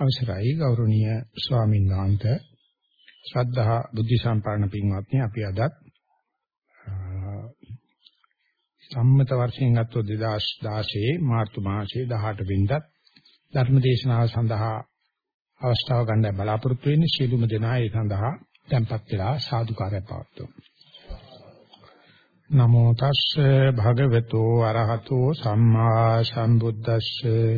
අවසරයි ගෞරවනීය ස්වාමීන් වහන්සේ. ශ්‍රද්ධා බුද්ධ සම්පන්න පින්වත්නි අපි අද සම්මත වර්ෂයෙන් ගත්ත 2016 මාර්තු මාසයේ 18 වෙනිදා ධර්ම දේශනාව සඳහා අවස්ථාව ගන්න බලාපොරොත්තු වෙන්නේ. ශීලුම දෙනා ඒ සඳහා tempත් වෙලා සාදුකාරය පවත්වමු. නමෝ තස්සේ භගවතු අරහතෝ සම්මා සම්බුද්දස්සේ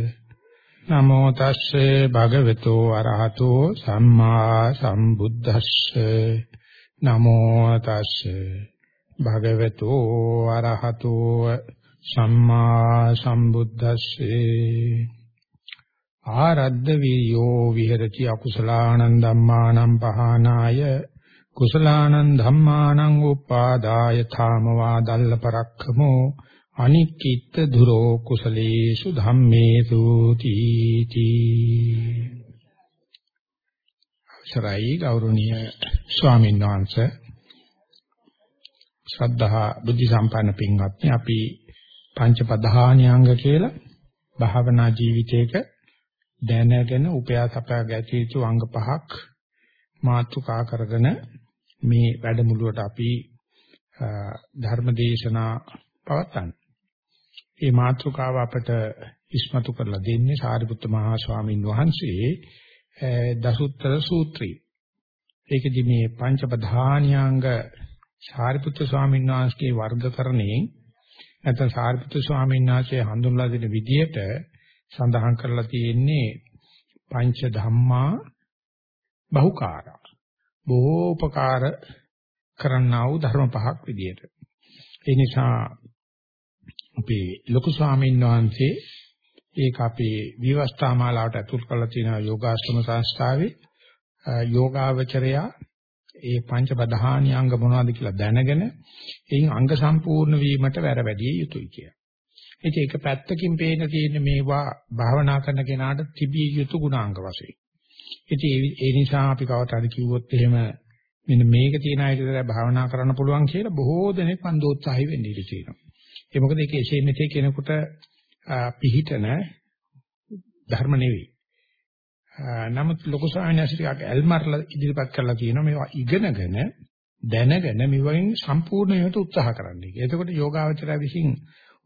නමෝ තස්සේ භගවතු අරහතෝ සම්මා සම්බුද්දස්සේ. නමෝ තස්සේ භගවතු අරහතෝ සම්මා සම්බුද්දස්සේ. ආරද්ධ වියෝ විහෙරති අකුසලානං ධම්මානං පහනාය. කුසලානං ධම්මානං උපාදාය. ථාමවා දල්ල පරක්ඛමෝ අනික්කිට දුරෝ කුසලේසු ධම්මේසු තීති. අවසරයි ගෞරවනීය ස්වාමීන් වහන්සේ. ශ්‍රද්ධා බුද්ධ සම්පන්න පින්වත්නි අපි පංච ප්‍රධානියංග කියලා භාවනා ජීවිතයක දැනගෙන උපයාසපයා ගැති යුතු අංග පහක් මාතෘකා කරගෙන මේ වැඩමුළුවට අපි ධර්ම දේශනා පවත්වන්නේ. මේ මාතෘකාව අපට ඉස්මතු කරලා දෙන්නේ සාරිපුත්ත මහා ස්වාමීන් වහන්සේ දසුත්තර සූත්‍රය. ඒකෙදි මේ පංච ප්‍රධානියාංග සාරිපුත්ත ස්වාමීන් වහන්සේගේ වර්ගකරණයෙන් නැත්නම් සාරිපුත්ත ස්වාමීන් වහන්සේ හඳුන්වලා දෙන විදිහට සඳහන් කරලා තියෙන්නේ පංච ධම්මා බහුකාරා. බොහෝ උපකාර කරන්නා වූ ධර්ම පහක් විදිහට. ඒ නිසා අපේ ලොකු ස්වාමීන් වහන්සේ ඒක අපේ විවස්ථා මාලාවට ඇතුල් කරලා තියෙන යෝගාශ්‍රම සංස්ථාවේ යෝගාවචරයා ඒ පංච ප්‍රධානී අංග මොනවද කියලා දැනගෙන එයින් අංග සම්පූර්ණ වීමට වැර වැඩි යුතුයි කිය. ඉතින් ඒක පැත්තකින් පේන තියෙන මේවා භාවනා කරන කෙනාට තිබිය යුතු ගුණාංග වශයෙන්. ඉතින් ඒ නිසා අපි කවදාද කිව්වොත් එහෙම මෙන්න මේක තියෙන අයට භාවනා කරන්න පුළුවන් කියලා බොහෝ දෙනෙක් මන්දෝත්සාහි වෙන්න ඉඩ තියෙනවා. ඒ මොකද ඒක එසේ මෙසේ කෙනෙකුට පිහිටන ධර්ම නෙවෙයි. නමුත් ලොකු සායනසිකක් ඇල්මර්ලා ඉදිරිපත් කරලා තියෙනවා මේවා ඉගෙනගෙන දැනගෙන මෙවයින් සම්පූර්ණ වෙනට උත්සාහ කරන්න කියලා. එතකොට යෝගාවචරය විසින්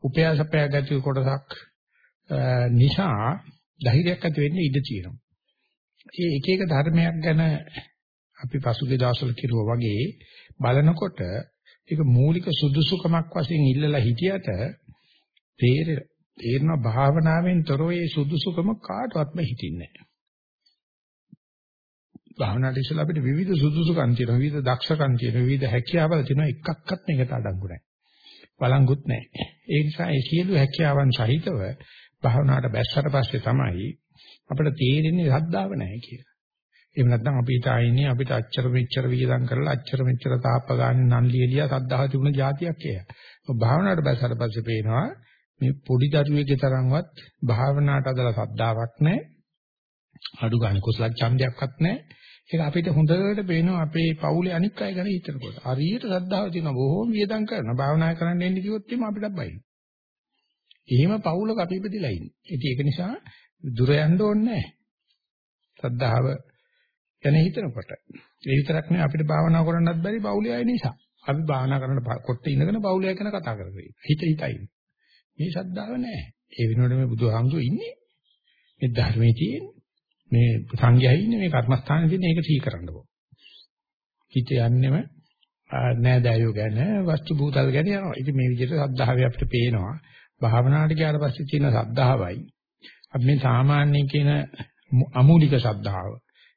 උපයාසපයා ගැති කොටසක් නිසා ධෛර්යයක් ඇති වෙන්න ඉඩ තියෙනවා. මේ එක එක ධර්මයක් ගැන අපි පසුගිය දවස්වල කිරුවා වගේ බලනකොට ඒක මූලික සුදුසුකමක් වශයෙන් ඉල්ලලා හිටියට තේරෙ තේරෙන භාවනාවෙන් තොරව ඒ සුදුසුකම කාටවත්ම හිටින්නේ නැහැ. භාවනාවට ඉස්සෙල්ලා අපිට විවිධ සුදුසුකම් තියෙනවා, විවිධ දක්ෂකම් තියෙනවා, විවිධ හැකියාවල් තියෙනවා එකක්වත් මේකට අඩංගු නැහැ. බලංගුත් නැහැ. ඒ නිසා ඒ සියලු හැකියාවන් සහිතව භාවනාවට බැස්සට පස්සේ තමයි අපිට තේරෙන්නේ ශ්‍රද්ධාව නැහැ කියලා. එහෙම නැත්නම් අපි හිතාන්නේ අපිට අච්චර මෙච්චර වියදම් කරලා අච්චර මෙච්චර තාප්ප ගන්න නන් ලියලියා සද්ධාහ තිබුණ જાතියක් කියලා. ඔය භාවනාවට බැසට පස්සේ පේනවා මේ පොඩි දරුවෙක්ගේ තරම්වත් භාවනාවට අදලා සද්ධාාවක් නැහැ. අඩු ගන්න කුසල ඡන්දයක්වත් නැහැ. ඒක අපිට හොඳට පේනවා අපේ පවුලේ අනික් අය ගැන හිතනකොට. හරියට සද්ධාව තියෙනවා බොහෝම වියදම් කරනවා. භාවනා කරන්න එන්න කිව්වොත් එimhe අපිට බයි. එහෙම පවුලක අපි ඉපදිලා ඉන්නේ. ඉතින් ඒක නිසා දුර යන්න ඕනේ නැහැ. සද්ධාව ගැන හිතනකොට. ඒ විතරක් නෙවෙයි අපිට භාවනා කරන්නත් බැරි පෞලිය අය නිසා. අපි භාවනා කරන්න කොට ඉඳගෙන පෞලිය ගැන කතා කරගෙන හිත හිතයි. මේ ශ්‍රද්ධාව නැහැ. ඒ වෙනුවට මේ බුදුහාමුදුරු ඉන්නේ. මේ ධර්මයේ තියෙන්නේ. මේ සංඝයා ඉන්නේ මේ කර්මස්ථානයේ තියෙන ඒක සිහි කරන්න ඕන. හිත යන්නෙම නෑදෑයෝ ගැන වස්තු භූතල් ගැන යනවා. ඉතින් මේ විදිහට ශ්‍රද්ධාවේ අපිට පේනවා. භාවනාවට ගියාට පස්සේ තියෙන ශ්‍රද්ධාවයි අපි මේ සාමාන්‍ය කියන අමූලික ශ්‍රද්ධාව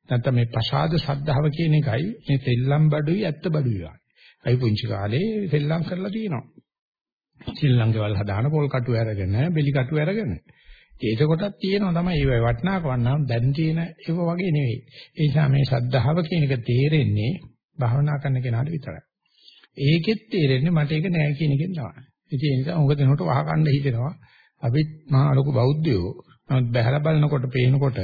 නැත්නම් මේ ප්‍රසාද සද්ධාව කියන එකයි මේ සෙල්ලම් බඩුයි ඇත්ත බඩුයි වගේ. අපි පුංචි කාලේ සෙල්ලම් කරලා තියෙනවා. සෙල්ලම් ගෙවල් හදාන පොල් කටු අරගෙන, බෙලි කටු අරගෙන. ඒක කොටක් තියෙනවා තමයි ඒ වටිනාකම නම් දැන් තියෙන ඒව වගේ නෙවෙයි. ඒ නිසා මේ සද්ධාව කියන එක තේරෙන්නේ භාවනා කරන කෙනාට විතරයි. ඒකෙත් තේරෙන්නේ මට ඒක නෑ කියන එකෙන් තමයි. ඉතින් ඒ නිසා උඟ දෙනකොට වහකණ්ඩ හිතෙනවා. අපිත් මහා ලොකු බෞද්ධයෝ. නමුත් බහැලා බලනකොට පේනකොට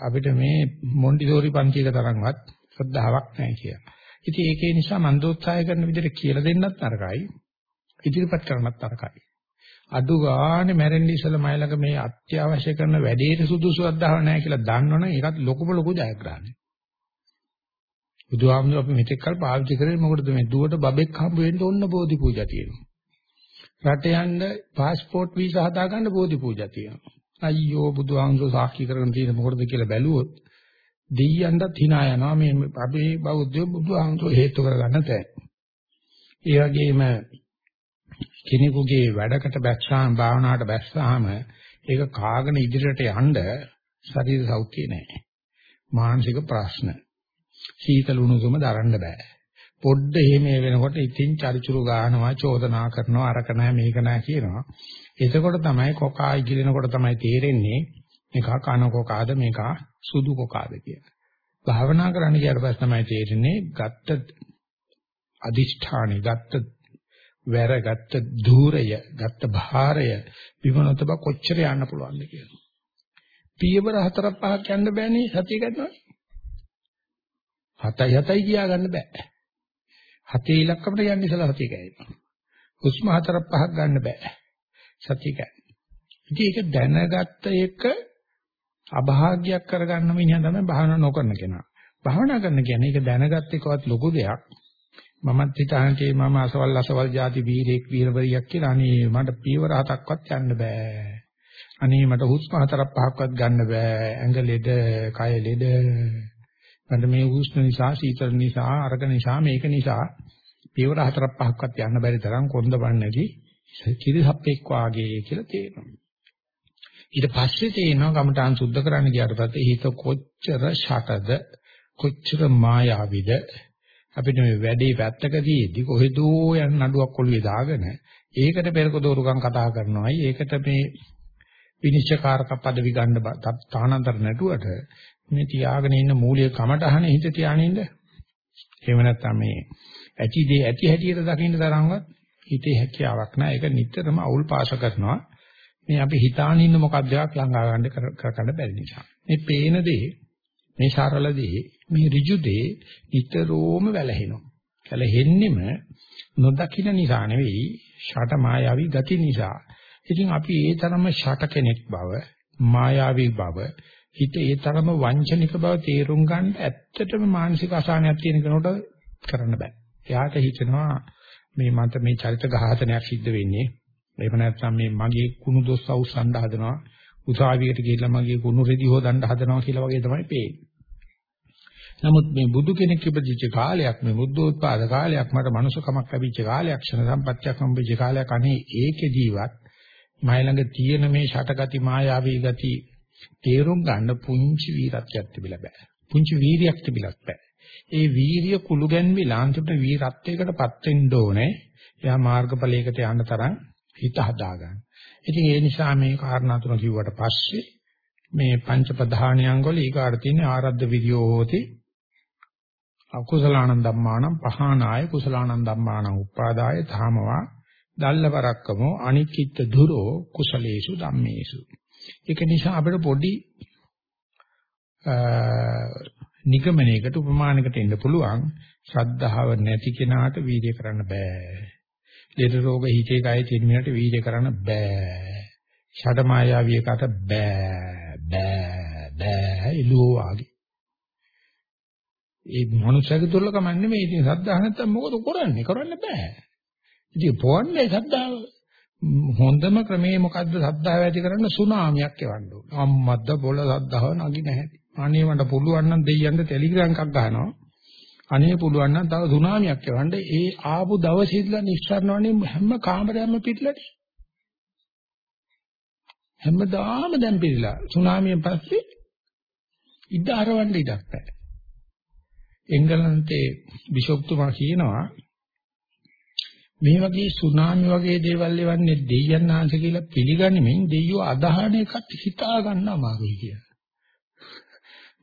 අපිට මේ මොන්ටිසෝරි පන්තියක තරම්වත් ශ්‍රද්ධාවක් නැහැ කියලා. ඉතින් ඒකේ නිසා මන්දෝත්සාහය කරන විදිහට කියලා දෙන්නත් තරකයි. ඉදිරිපත් කරන්නත් තරකයි. අඩු ගානේ මැරෙන්න ඉස්සෙල්ලා මයි ළඟ මේ අත්‍යවශ්‍ය කරන වැඩේට සුදුසුවක් දාව නැහැ කියලා දන්නවනම් ඒකත් ලොකුම ලොකු ජයග්‍රහණයක්. බුදුහාමුදුරුවෝ අපි මෙතෙක් කල් පාවිච්චි කරේ මොකටද මේ දුවට බබෙක් හම්බ වෙන්න ඕන බෝධි පූජා තියෙනවා. රට යන්න પાස්පෝර්ට් වීසා හදාගන්න බෝධි පූජා තියෙනවා. අයියෝ බුදුහාමුදුරුවෝ සාක්ෂි කරගෙන තියෙන මොකටද කියලා බැලුවොත් දෙයියන්ටත් hina යනවා මේ අපේ බෞද්ධයෝ බුදුහාමුදුරුවෝ හේතු කරගන්න තැන. ඒ වගේම කෙනෙකුගේ වැඩකට බැස්සාම භාවනාවට බැස්සාම ඒක කාගෙන ඉදිරියට යන්න ශරීර සෞඛ්‍ය නැහැ. මානසික ප්‍රශ්න. සීතල උණුසුම දරන්න බෑ. පොඩ්ඩ එහෙම වෙනකොට ඉතින් චරිචුරු ගන්නවා චෝදනා කරනවා අරක නැහැ මේක නැහැ කියනවා. එතකොට තමයි කොකා ඉගිලෙනකොට තමයි තේරෙන්නේ මේක කන කොකාද මේක සුදු කොකාද කියලා. භාවනා කරන්න ගියාට පස්සේ තමයි තේරෙන්නේ ගත්ත අදිෂ්ඨානෙ ගත්ත වැර ගත්ත ධූරය ගත්ත භාරය විමනතබ කොච්චර යන්න පුළුවන්ද කියලා. පියවර හතරක් පහක් යන්න බෑනේ සතිය ගන්නවා. හතයි හතයි කියා ගන්න බෑ. හතේ ඉලක්කමට යන්න ඉස්සලා සතිය ගෑනවා. හුස්ම හතරක් පහක් ගන්න බෑ. සතිය ගන්න. ඉතින් ඒක දැනගත්ත එක අභාග්‍යයක් කරගන්න මිනිහා තමයි භාවනා නොකරන කෙනා. භාවනා කරන කියන්නේ ඒක දැනගත් එකවත් ලොකු දෙයක්. මමත් හිතාන්නේ මම අසවල් අසවල් ಜಾති වීරෙක් වීරවරියක් කියලා අනේ මට පීවර හතක්වත් යන්න බෑ. අනේ මට හුස්ම හතරක් පහක්වත් ගන්න බෑ. ඇඟ ලෙඩ, කය ලෙඩ. මට මේ උෂ්ණ නිසා, සීතල නිසා, අරක නිසා, මේක නිසා පීවර හතරක් පහක්වත් යන්න බැරි තරම් කොන්ද බන්නේදී කිරිසප්පෙක් වාගේ කියලා තේරෙනවා. ඊට පස්සේ තේනවා කමඨාන් සුද්ධ කරන්න ගියාට පස්සේ හිත කොච්චර ෂටද කොච්චර මායාවිද? අපිට මේ වැඩේ පැත්තකදීදී කොහෙදෝ යන නඩුවක් ඔළුවේ දාගෙන ඒකට පෙරක දෝරුකම් කතා කරනවායි. ඒකට මේ විනිශ්චයකාරක පදවි ගන්න තානන්තර නැටුවට මේ තියාගෙන ඉන්න මූලික කමටහනේ හිත තියාගෙන ඉන්න. එහෙම නැත්නම් මේ ඇති දේ ඇති හැටියට දකින්න තරම්වත් හිතේ හැකියාවක් නැහැ ඒක නිතරම අවුල් පාස කරනවා මේ අපි හිතාන ඉන්න මොකක්ද එකක් ළඟා ගන්න කරගන්න බැරි නිසා මේ පේන දේ මේ සරල දේ මේ ඍජු දේ නිතරම වැළහෙනවා. වැළහෙන්නෙම නොදකින නිසා නෙවෙයි ෂට මායාවී ගති නිසා. ඉතින් අපි ඒ තරම ෂට කෙනෙක් බව මායාවී බව හිත ඒ තරම වංචනික බව තේරුම් ගන්න ඇත්තටම මානසික අසහනයක් තියෙන කෙනෙකුට කරන්න බෑ. එයාට හිතෙනවා මේ මන්ට මේ චරිත ඝාතනයක් සිද්ධ වෙන්නේ. එහෙම නැත්නම් මේ මගේ කුණු දොස් අවුස්සන්න හදනවා. උසාවියට ගිහිල්ලා මගේ කුණු රෙදි හොදන්න හදනවා කියලා වගේ තමයි පේන්නේ. නමුත් මේ බුදු කෙනෙක් ඉපදිච්ච කාලයක් මේ බුද්ධෝත්පාද කාලයක් මට මනුෂකමක් ලැබිච්ච කාලයක් ක්ෂණ සම්පත්‍යක් හම්බෙච්ච කාලයක් අනේ ඒකෙදීවත් මයි ළඟ තියෙන මේ ෂටගති මායාවී ගති තේරුම් ගන්න පුංචි වීරත්වයක් තිබිලා බෑ. පුංචි වීරියක් තිබිලත් බෑ. ඒ වීරිය කුළු ගැන්විලා අන්තිමට වීරත්වයකටපත් වෙන්න ඕනේ. එයා මාර්ගඵලයකට යන්න තරම් හිත හදාගන්න. ඉතින් ඒ නිසා මේ කාරණා තුන කිව්වට පස්සේ මේ පංච ප්‍රධානියංග වල ඊගාට තියෙන ආරද්ධ විදියෝ හෝති අකුසලානං ධම්මානං පහානාය කුසලානං ධම්මානං උපාදාය ධාමවා දල්ලවරක්කමෝ අනික්කිට දුරෝ කුසලේසු ධම්මේසු ඒක නිසා අපිට පොඩි නිගමනයකට උපමානයකට එන්න පුළුවන් ශ්‍රද්ධාව නැති කෙනාට වීර්ය කරන්න බෑ. ලෙඩ රෝග හිතේ කය තියෙන මිනිහට වීර්ය කරන්න බෑ. ෂඩමායාවියකට බෑ බෑ බෑ ඉලුව වාගේ. ඒ මනුස්සයෙක් දුර්ලකම නෙමෙයි. ඉතින් සද්ධා නැත්තම් මොකද කරන්නේ? කරන්න බෑ. ඉතින් පොන්නේ සද්ධාව. හොඳම ක්‍රමේ මොකද්ද සද්ධාව ඇති කරන්න සුනාමියක් එවන්න ඕන. අම්මද්ද බොල සද්ධාව නගි නැහැ. අනේ මට පුළුවන් නම් දෙයියන්ට ටෙලිග්‍රෑම් එකක් ගහනවා. අනේ පුළුවන් නම් තව සුනාමියක් එවන්න. ඒ ආපු දවසේ ඉඳලා නිස්සාරණවනේ හැම කාමරයක්ම පිටලටි. හැමදාම දැන් පිළිලා. සුනාමියෙන් පස්සේ ඉඩ අරවන්න ඉඩක් නැහැ. එංගලන්තේ බිෂොප්තුමා කියනවා මේ වගේ සුනාමි වගේ දේවල් එවන්නේ දෙයයන් ආංශ කියලා පිළිගනිමින් දෙයියෝ අදහන එකත් හිතා ගන්න අමාරුයි කියලා.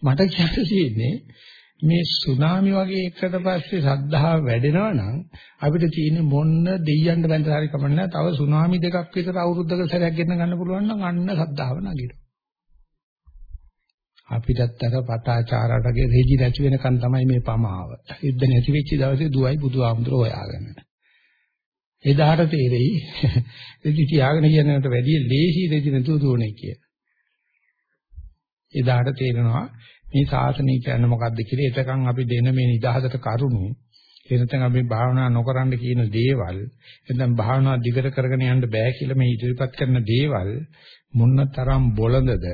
මට කියන්නේ මේ සුනාමි වගේ එකට පස්සේ සද්ධාව වැඩෙනවා නම් අපිට තියෙන මොන්න දෙයයන්ට බැඳ හරි කමන්නේ තව සුනාමි දෙකක් විතර අවුරුද්දක සැරයක් ගෙන්න ගන්න පුළුවන් නම් අන්න සද්ධාව නගිනවා. අපිටත් අර පතාචාරාටගේ රෙජි නැති වෙනකන් තමයි මේ පමාව. යුද්ධ නැති වෙච්ච දවසේ දුවයි බුදුහාමුදුරෝ හොයාගෙන. එදාට තේරෙයි රෙදි තියාගෙන කියනකට වැඩිය ලේසි රෙදි නැතුව දුවන්නේ කියලා. එදාට තේරෙනවා මේ ශාසනය කියන්නේ මොකක්ද කියලා. එතකන් අපි දෙන මේ නිදහසට කරුණු එනතන් අපි භාවනා නොකරන්න කියන දේවල් එතෙන් භාවනා දිගට කරගෙන යන්න බෑ කියලා මේ ඉදිරිපත් කරන දේවල් මොනතරම් බොළඳද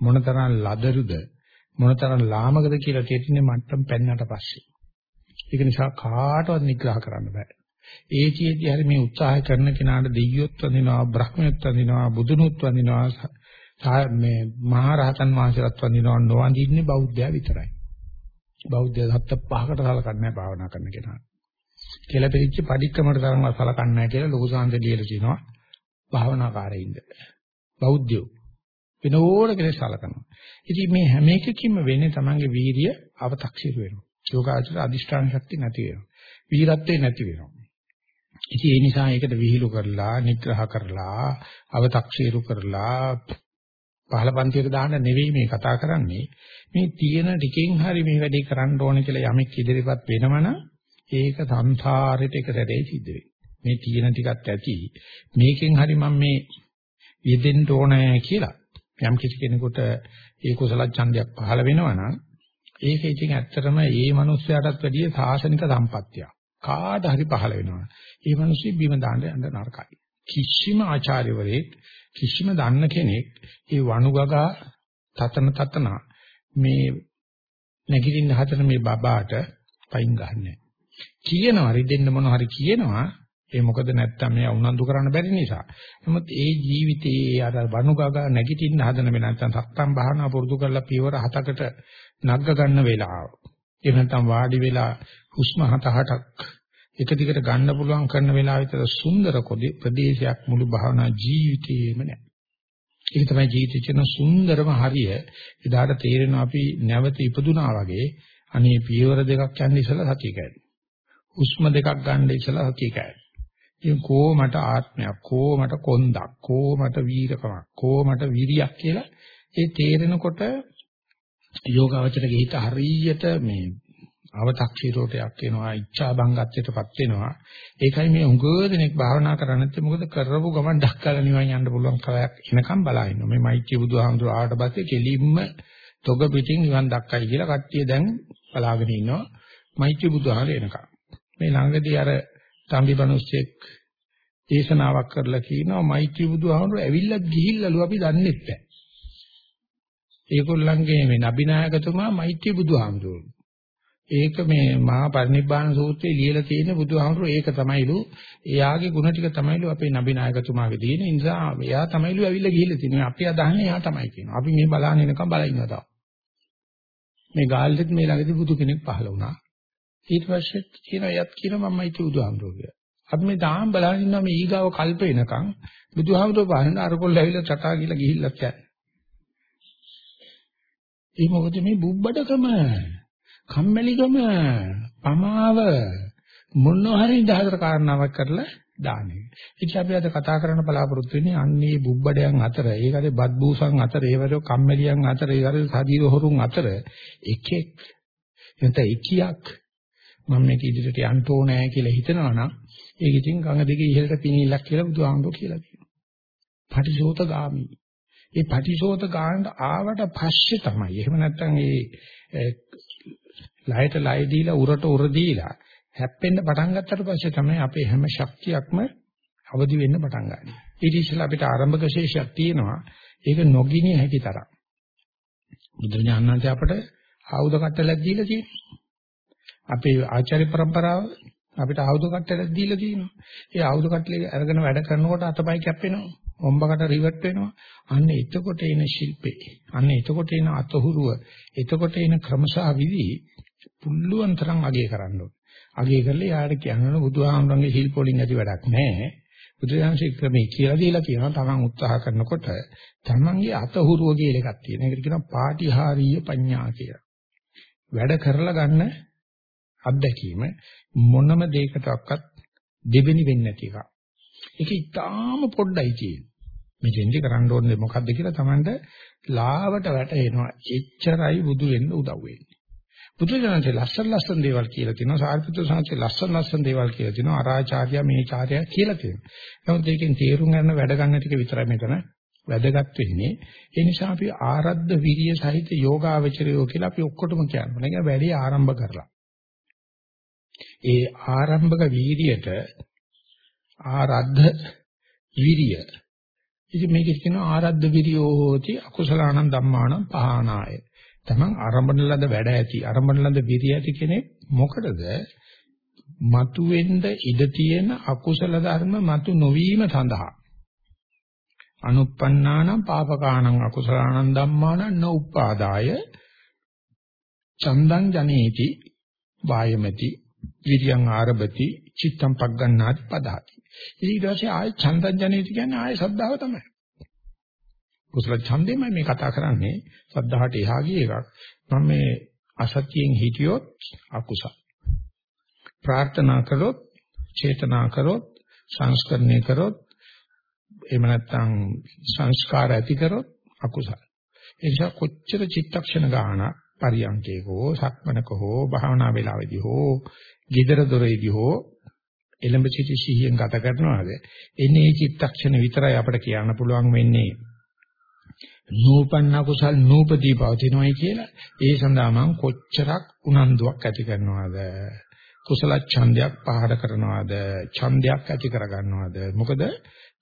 මොනතරම් ලදරුද මොනතරම් ලාමකද කියලා තේරෙන්නේ මට්ටම් පෙන්නට පස්සේ. ඒක නිසා කාටවත් නිග්‍රහ කරන්න බෑ. ඒ චේතිය හරි මේ උත්සාහ කරන කෙනාට දෙයියොත් වඳිනවා බ්‍රහ්මයොත් වඳිනවා බුදුනුත් වඳිනවා මේ මහා රහතන් වහන්සේලාත් වඳිනවා නොවඳින්නේ බෞද්ධයා විතරයි. බෞද්ධය සත්‍ය පහකට සලකන්නේ නැහැ භාවනා කරන කෙනා. කියලා පිළිච්ච පරික්‍රමකට තරම්වත් සලකන්නේ නැහැ කියලා ලොකු සාන්ත ලියලා තිනවා භාවනාකාරයින්ද. බෞද්ධයෝ වෙන ඕන කෙනෙක් සලකනවා. ඉතින් මේ හැම එකකින්ම වෙන්නේ Tamange වීරිය අව탁සිරු වෙනවා. යෝගාචර අදිෂ්ඨාන ශක්තිය නැති වෙනවා. වීරත්වේ නැති වෙනවා. ඉතින් ඒ නිසා ඒකට විහිළු කරලා, නිග්‍රහ කරලා, අව탁සිරු කරලා පහළ පන්තියට දාන්න නෙවෙයි මේ කතා කරන්නේ. මේ තියෙන ටිකෙන් හරි මේ වැඩේ කරන්න ඕන කියලා යමෙක් ඉදිරියපත් වෙනවනම් ඒක සංසාරෙට එක සැරේ සිද්ධ වෙයි. මේ තියෙන ටිකත් ඇති. මේකෙන් හරි මම මේ යෙදෙන්න ඕනේ කියලා යම් කිසි කෙනෙකුට ඒ කුසල ඡන්දයක් පහළ වෙනවනම් ඒක ඉතින් ඇත්තටම ඒ මනුස්සයාටත් වැඩිය සාසනික සම්පත්තියක්. කාට හරි පහළ වෙනවා. ඒ මිනිස්සු බිම දාන්න යන්න නරකයි. කිසිම ආචාර්යවරයෙක් කිසිම දන්න කෙනෙක් ඒ වනුගගා තතන තතන මේ නැගිටින්න හදන මේ බබාට පයින් ගන්නෑ. කියනවා රිදෙන්න මොන හරි කියනවා ඒ මොකද නැත්තම් මෙයා උනන්දු කරන්න බැරි නිසා. නමුත් ඒ ජීවිතයේ අර වනුගගා නැගිටින්න හදන මේ නැත්තම් සක්තම් භාවනා පුරුදු කරලා පියවර හතකට නග්ග ගන්න වෙලාව. එහෙම නැත්තම් වාඩි වෙලා හුස්ම හත හටක් එක දිගට ගන්න පුළුවන් කරන වෙලාව විතර සුන්දර ප්‍රදේශයක් මුළු භාවනා ජීවිතේම නැහැ. ඒක තමයි ජීවිතේ කියන සුන්දරම හරිය. එදාට තේරෙනවා අපි නැවත ඉපදුනා වගේ අනේ පියවර දෙකක් යන්න ඉස්සලා සතිය කැඩේ. හුස්ම දෙකක් ගන්න ඉස්සලා සතිය කැඩේ. ඉතින් කොහොමට ආත්මයක් කොහොමට කොන්දක් කොහොමට වීරකමක් කොහොමට විරියක් කියලා ඒ තේරෙනකොට යෝගාවචර ගිහිත හරියට මේ අව탁ෂීරෝටයක් වෙනවා ඉච්ඡා බංගත්වයටපත් වෙනවා. ඒකයි මේ උඟ දෙනෙක් භාවනා කරන්නේ නැත්නම් මොකද කරපු ගමන් ඩක්කලා නිවන් යන්න පුළුවන් කලයක් එනකම් බලා ඉන්නවා. මේ මෛත්‍රී බුදුහාමුදුර ආවට පස්සේ කෙලින්ම තොග පිටින් නිවන් දක්කයි කියලා කට්ටිය දැන් බලාගෙන ඉන්නවා. මෛත්‍රී බුදුහාමුදුර එනකම්. මේ ළඟදී අර තම්බිබනුස්සෙක් දේශනාවක් කරලා කියනවා මෛත්‍රී බුදුහාමුදුර ඇවිල්ලා ගිහිල්ලාලු අපි දන්නේ නැහැ. ඒගොල්ලන්ගේ මේ නබිනායකතුමා මෛත්‍රී බුදුහාමුදුරුවෝ. ඒක මේ මහා පරිනිබ්බාන සූත්‍රයේ ලියලා තියෙන බුදුහාමුදුරුවෝ ඒක තමයිලු එයාගේ ಗುಣ ටික තමයිලු අපේ නබි නායකතුමාගේ තියෙන. නිසා එයා තමයිලු ඇවිල්ලා ගිහිල්ලා තියෙනවා. අපි අදහන්නේ එයා තමයි කියනවා. අපි මේ බලන්න එනකම් බලා ඉන්නවා තාම. මේ ගාල්ලෙත් මේ ළඟදී බුදු කෙනෙක් පහළ වුණා. ඊට පස්සේ කියන යත් කියන මමයි කිය බුදුහාමුදුරුවෝ කියලා. අපි මේ තාම බලන් ඉන්නවා මේ ඊගාව කල්ප එනකම් බුදුහාමුදුරුවෝ පහළ අරකොල්ල ඇවිල්ලා ටටා ගිහලා ගිහිල්ලා යන්නේ. ඒ මොකද මේ බුබ්බඩකම? කම්මැලිකම පමාව මොන හරි දහතර කාරණාවක් කරලා දාන්නේ. ඉතින් අපි අද කතා කරන්න බලාපොරොත්තු වෙන්නේ අන්නේ බුබ්බඩයන් අතර, ඒකේ බද්බූසන් අතර, ඒවල කම්මැලියන් අතර, ඒවල සදීර හොරුන් අතර එකෙක් එතන එකියක් මම මේක ඉදිරියට යන්න ඕනෑ කියලා හිතනවා නම් ඒක ඉතින් ගඟ දිගේ ඉහළට පිනිල්ලක් කියලා බුදුහාමුදුරුවෝ කියලා කියනවා. පටිසෝත ගාමි. ඒ පටිසෝත ගානට ආවට පස්සේ තමයි. එහෙම නැත්නම් ඒ ලයට ලය දීලා උරට උර දීලා හැප්පෙන්න පටන් ගත්තට පස්සේ තමයි අපේ හැම ශක්තියක්ම අවදි වෙන්න පටන් ගන්නේ. ඊට ඉස්සෙල්ලා අපිට ආරම්භක ශේෂයක් තියෙනවා. ඒක නොගිනිය හැකි තරම්. බුදුරජාණන් අපට ආයුධ කට්ටලක් දීලා තියෙනවා. අපේ ආචාර්ය પરම්පරාව අපිට ආයුධ කට්ටලක් දීලා තියෙනවා. ඒ ආයුධ කට්ටලේ අරගෙන වැඩ කරනකොට අතපය කැප්පෙනවා. ඔම්බකට රිවර්ට් වෙනවා. අන්න එතකොට එන ශිල්පේ. අන්න එතකොට එන අතහුරුව. එතකොට එන ක්‍රමසහ විදි පුළුවන් තරම් අගය කරන්න ඕනේ. අගය කරලා යාට කියනවා බුදුහාමරංගේ ශිල්ප වලින් ඇති වැඩක් නැහැ. බුදුරජාණන්සේ ක්‍රමයේ කියලා දීලා කියනවා තමන් උත්සාහ කරනකොට තමන්ගේ අතහුරුව කියලා එකක් තියෙනවා. ඒකට කියනවා පාටිහාරීය පඤ්ඤා කියලා. වැඩ කරලා ගන්න අත්දැකීම මොනම දෙයකටවත් දෙවෙනි වෙන්නේ නැති එකක්. ඒක ඉතාම පොඩ්ඩයි තියෙන්නේ. මේ දෙන්නේ කරන්න ඕනේ මොකද්ද කියලා Tamanට ලාවට වැටෙනවා. එච්චරයි බුදු වෙන්න උදව් වෙන්නේ. බුදුජානකේ ලස්සන ලස්සන දේවල් කියලා තියෙනවා. සාරිපුත්‍ර සාංශේ ලස්සන ලස්සන දේවල් කියලා තියෙනවා. අරාචාර්ය මේ චාර්ය කියලා තියෙනවා. නමුත් ඒකෙන් තේරුම් ගන්න වැඩ ගන්න ටික විතරයි මෙතන වැදගත් වෙන්නේ. ඒ නිසා අපි ආරද්ධ විරිය සහිත යෝගාවචරයෝ කියලා අපි ඔක්කොටම කියනවා. ඒක වැඩි ආරම්භ කරලා. ඒ ආරම්භක වීරියට ආරද්ධ විරිය. ඉතින් මේකේ කියනවා ආරද්ධ විරියෝ හෝති අකුසලාණං ධම්මාණං පහනාය. තමන් ආරම්භන ලද වැඩ ඇති ආරම්භන ලද විරිය ඇති කෙනෙක් මොකටද? මතුවෙන්න ඉඩ තියෙන අකුසල ධර්ම මතු නොවීම සඳහා. අනුප්පන්නානම් පාපකාණං අකුසලාණං ධම්මානං නෝපාදාය චන්දං ජනේති වායමති විරියං ආරභති චිත්තම් පග්ගණ්ණාති පදාති. ඊට පස්සේ ආය චන්දං ජනේති කියන්නේ ආය සද්ධාව තමයි. කුසල ඡන්දෙමයි මේ කතා කරන්නේ. සද්ධාහට එහා ගිය එකක්. මම මේ අසත්‍යයෙන් හිටියොත් අකුසල. ප්‍රාර්ථනා කළොත් චේතනා කරොත් සංස්කරණය කරොත් එහෙම නැත්නම් සංස්කාර ඇති කරොත් අකුසල. ඒ නිසා කොච්චර චිත්තක්ෂණ ගාන පරියන්කේක හෝ සක්මනක හෝ භාවනා වේලාවේදී හෝ gedara doreදී හෝ එළඹ සිටි සිහියෙන් ගත කරනවාද? එන්නේ මේ චිත්තක්ෂණ විතරයි අපිට කියන්න පුළුවන් වෙන්නේ. නූපන්න කුසල් නූපදී පවතිනවයි කියලා ඒ සඳහා මම කොච්චරක් උනන්දුවක් ඇති කරනවද කුසල ඡන්දයක් පහළ කරනවද ඡන්දයක් ඇති කරගන්නවද මොකද